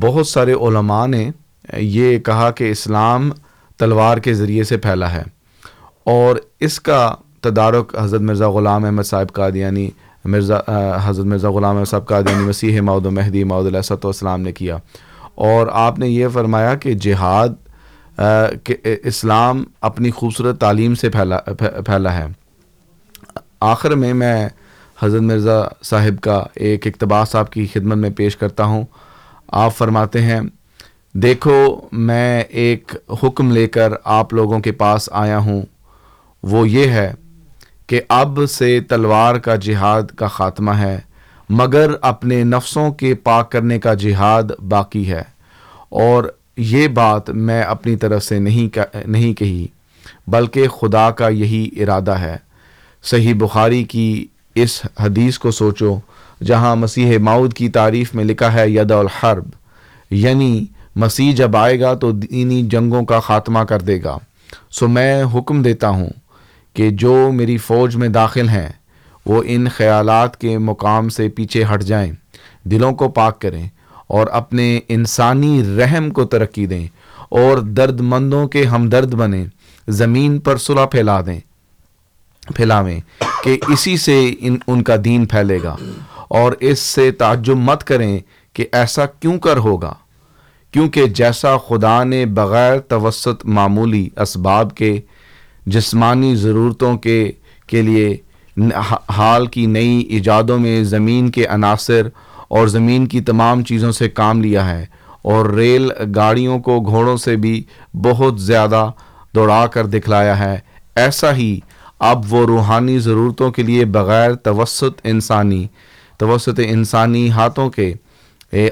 بہت سارے علماء نے یہ کہا کہ اسلام تلوار کے ذریعے سے پھیلا ہے۔ اور اس کا تدارک حضرت مرزا غلام احمد صاحب قادیانی، مرزا حضرت مرزا غلام احمد صاحب قادیانی مسیح ماؤد و مہدی ماؤد علیہ والسلام نے کیا۔ اور آپ نے یہ فرمایا کہ جہاد کہ اسلام اپنی خوبصورت تعلیم سے پھیلا پھیلا ہے۔ آخر میں میں حضرت مرزا صاحب کا ایک اقتباس آپ کی خدمت میں پیش کرتا ہوں۔ آپ فرماتے ہیں، دیکھو، میں ایک حکم لے کر آپ لوگوں کے پاس آیا ہوں۔ وہ یہ ہے کہ اب سے تلوار کا جہاد کا خاتمہ ہے، مگر اپنے نفسوں کے پاک کرنے کا جہاد باقی ہے۔ اور یہ بات میں اپنی طرف سے نہیں نہیں کہی، بلکہ خدا کا یہی ارادہ ہے۔ صحیح بخاری کی اس حدیث کو سوچو جہاں مسیح ماؤد کی تعریف میں لکھا ہے ید الحرب یعنی مسیح جب آئے گا تو دینی جنگوں کا خاتمہ کر دے گا۔ سو میں حکم دیتا ہوں کہ جو میری فوج میں داخل ہیں، وہ ان خیالات کے مقام سے پیچھے ہٹ جائیں۔ دلوں کو پاک کریں اور اپنے انسانی رحم کو ترقی دیں اور درد مندوں کے ہمدرد بنیں۔ زمین پر صلح پھیلا دیں۔ پھیلاویں کہ اسی سے ان ان کا دین پھیلے گا اور اس سے تعجب مت کریں کہ ایسا کیوں کر ہوگا۔ کیونکہ جیسا خدا نے بغیر توسط معمولی اسباب کے جسمانی ضرورتوں کے کے لیے حال کی نئی ایجادوں میں زمین کے عناصر اور زمین کی تمام چیزوں سے کام لیا ہے اور ریل گاڑیوں کو گھوڑوں سے بھی بہت زیادہ دوڑا کر دکھلایا ہے، ایسا ہی اب وہ روحانی ضرورتوں کے لیے بغیر توسط انسانی توسط انسانی ہاتھوں کے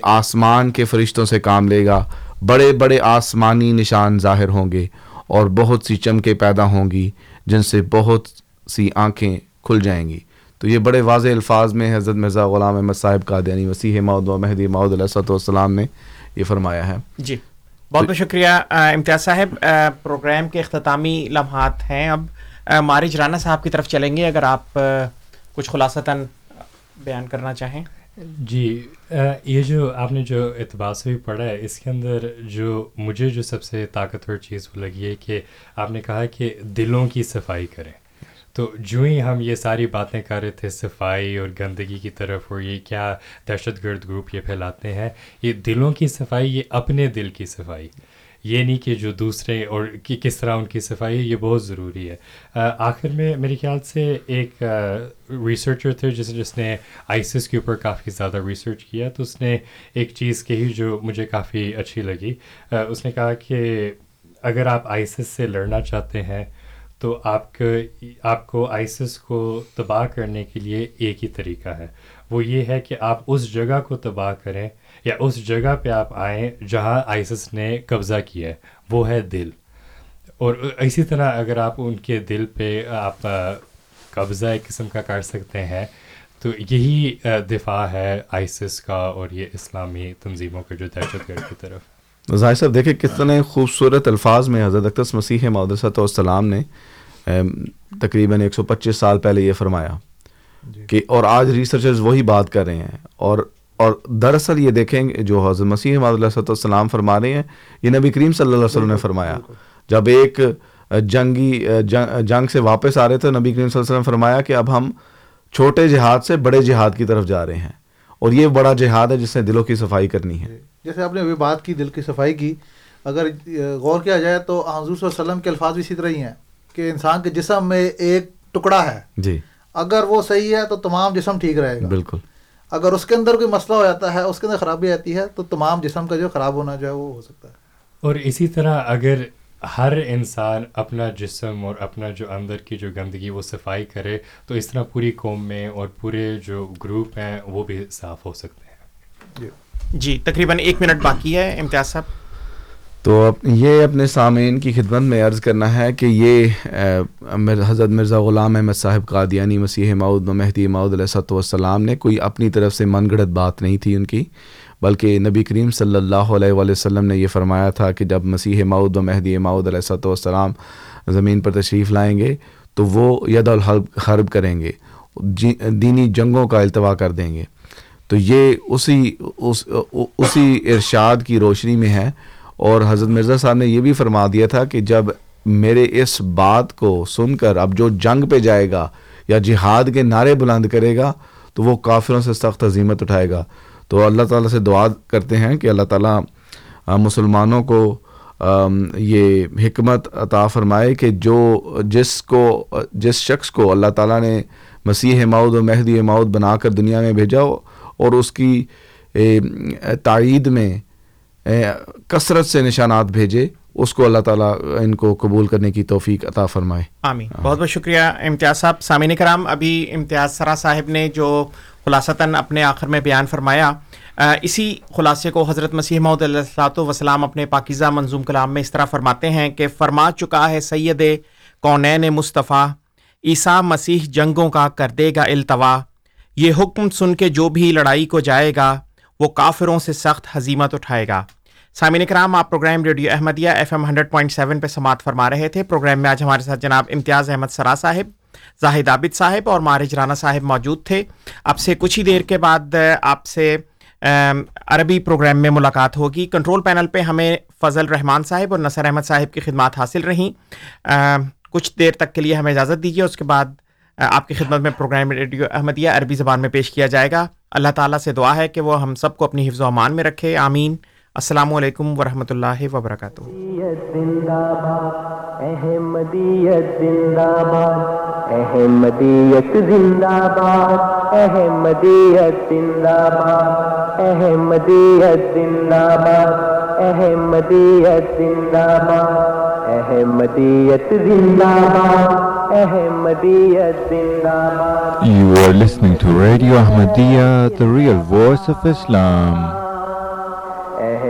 آسمان کے فرشتوں سے کام لے گا۔ بڑے بڑے آسمانی نشان ظاہر ہوں گے اور بہت سی چمکیں پیدا ہوں گی جن سے بہت سی آنکھیں کھل جائیں گی۔ تو یہ بڑے واضح الفاظ میں حضرت مرزا غلام احمد صاحب کا دینی وسیح ماؤد و مہدی ماؤد علیہ والسلام نے یہ فرمایا ہے۔ جی بہت بہت شکریہ امتیاز صاحب پروگرام کے اختتامی لمحات ہیں اب۔ مارج رانا صاحب کی طرف چلیں گے، اگر آپ کچھ خلاصتاً بیان کرنا چاہیں۔ جی یہ جو آپ نے جو اعتبار سے بھی پڑھا ہے، اس کے اندر جو مجھے جو سب سے طاقتور چیز وہ لگی ہے کہ آپ نے کہا کہ دلوں کی صفائی کریں۔ تو جو ہی ہم یہ ساری باتیں کر رہے تھے، صفائی اور گندگی کی طرف، اور یہ کیا دہشت گرد گروپ یہ پھیلاتے ہیں، یہ دلوں کی صفائی، یہ اپنے دل کی صفائی۔ یہ نہیں کہ جو دوسرے اور کس طرح ان کی صفائی ہے، یہ بہت ضروری ہے۔ آخر میں میرے خیال سے ایک ریسرچر تھے، جس جس نے آئیسس کے اوپر کافی زیادہ ریسرچ کیا، تو اس نے ایک چیز کہی جو مجھے کافی اچھی لگی۔ اس نے کہا کہ اگر آپ آئیسس سے لڑنا چاہتے ہیں، تو آپ کو آپ کو آئیسس کو تباہ کرنے کے لیے ایک ہی طریقہ ہے۔ وہ یہ ہے کہ آپ اس جگہ کو تباہ کریں یا اس جگہ پہ آپ آئیں جہاں آئیسس نے قبضہ کیا ہے وہ ہے دل اور اسی طرح اگر آپ ان کے دل پہ آپ قبضہ ایک قسم کا کر سکتے ہیں تو یہی دفاع ہے آئیسس کا اور یہ اسلامی تنظیموں کے جو دہشت گرد کی طرف ظاہر صاحب دیکھیں کتنے خوبصورت الفاظ میں حضرت اقتص مسیح مدرسۃ والسلام نے تقریباً ایک سو پچیس سال پہلے یہ فرمایا جی. کہ اور آج ریسرچرز وہی بات کر رہے ہیں اور اور دراصل یہ دیکھیں گے جو حضرت مسیح علیہ السلام فرما رہے ہیں یہ نبی کریم صلی اللہ علیہ وسلم نے فرمایا۔ جب ایک جنگی جنگ سے واپس آ رہے تھے نبی کریم صلی اللہ علیہ وسلم فرمایا کہ اب ہم چھوٹے جہاد سے بڑے جہاد کی طرف جا رہے ہیں۔ اور یہ بڑا جہاد ہے جس نے دلوں کی صفائی کرنی ہے۔ جیسے آپ نے ابھی بات کی دل کی صفائی کی اگر غور کیا جائے تو حضور صلی اللہ علیہ وسلم کے الفاظ بھی اسی طرح ہی ہیں کہ انسان کے جسم میں ایک ٹکڑا ہے۔ جی۔ اگر وہ صحیح ہے تو تمام جسم ٹھیک رہے گا۔ بالکل۔ اگر اس کے اندر کوئی مسئلہ ہو جاتا ہے اس کے اندر خرابی آتی ہے تو تمام جسم کا جو خراب ہونا جو ہے وہ ہو سکتا ہے۔ اور اسی طرح اگر ہر انسان اپنا جسم اور اپنا جو اندر کی جو گندگی وہ صفائی کرے تو اس طرح پوری قوم میں اور پورے جو گروپ ہیں وہ بھی صاف ہو سکتے ہیں۔ جی۔ جی تقریباً ایک منٹ باقی ہے امتیاز صاحب۔ تو یہ اپنے سامعین کی خدمت میں عرض کرنا ہے کہ یہ حضرت مرزا غلام احمد صاحب قادیانی مسیح ماؤد مہدی ماؤد علیہ والسلام نے کوئی اپنی طرف سے من گڑت بات نہیں تھی ان کی، بلکہ نبی کریم صلی اللہ علیہ وآلہ وسلم نے یہ فرمایا تھا کہ جب مسیح ماؤد و مہدی ماؤد علیہ والسلام زمین پر تشریف لائیں گے تو وہ ید الحرب خرب کریں گے جی، دینی جنگوں کا التوا کر دیں گے۔ تو یہ اسی، اس، اسی ارشاد کی روشنی میں ہے اور حضرت مرزا صاحب نے یہ بھی فرما دیا تھا کہ جب میرے اس بات کو سن کر اب جو جنگ پہ جائے گا یا جہاد کے نعرے بلند کرے گا، تو وہ کافروں سے سخت عظیمت اٹھائے گا۔ تو اللہ تعالیٰ سے دعا کرتے ہیں کہ اللہ تعالیٰ مسلمانوں کو یہ حکمت عطا فرمائے کہ جو جس کو، جس شخص کو اللہ تعالیٰ نے مسیح ماؤد و مہدی ماؤد بنا کر دنیا میں بھیجا، اور اس کی تائید میں کثرت سے نشانات بھیجے اس کو اللہ تعالیٰ ان کو قبول کرنے کی توفیق عطا فرمائے۔ آمین۔ بہت بہت شکریہ امتیاز صاحب۔ سامعین کرام ابھی امتیاز سرا صاحب نے جو خلاصتاً اپنے آخر میں بیان فرمایا اسی خلاصے کو حضرت مسیح محمد اللہ وسلام اپنے پاکیزہ منظوم کلام میں اس طرح فرماتے ہیں کہ فرما چکا ہے سید کونین مصطفیٰ عیسیٰ مسیح جنگوں کا کر دے گا التوا۔ یہ حکم سن کے جو بھی لڑائی کو جائے گا وہ کافروں سے سخت حزیمت اٹھائے گا۔ سامعین کرام، آپ programme radio Ahmadiyya F M hundred point seven پہ سماعت فرما رہے تھے۔ پروگرام میں آج ہمارے ساتھ جناب امتیاز احمد سرا صاحب، زاہد عابد صاحب اور مارج رانا صاحب موجود تھے۔ اب سے کچھ ہی دیر کے بعد آپ سے عربی پروگرام میں ملاقات ہوگی۔ کنٹرول پینل پہ ہمیں فضل رحمان صاحب اور نصر احمد صاحب کی خدمات حاصل رہیں۔ کچھ دیر تک کے لیے ہمیں اجازت دیجیے، اس کے بعد آپ کی خدمت میں پروگرام ریڈیو احمدیہ عربی زبان میں پیش کیا جائے گا۔ اللہ تعالیٰ سے دعا ہے کہ وہ ہم سب کو اپنی حفظ و امان میں رکھے۔ آمین۔ السلام علیکم ورحمۃ اللہ وبرکاتہ زندہ باد احمدیت زندہ باد احمدیت زندہ باد احمدیت زندہ باد احمدیت زندہ باد احمدیت زندہ باد احمدیت زندہ باد احمدیت زندہ باد You are listening to Radio Ahmadiyya, the real voice of Islam.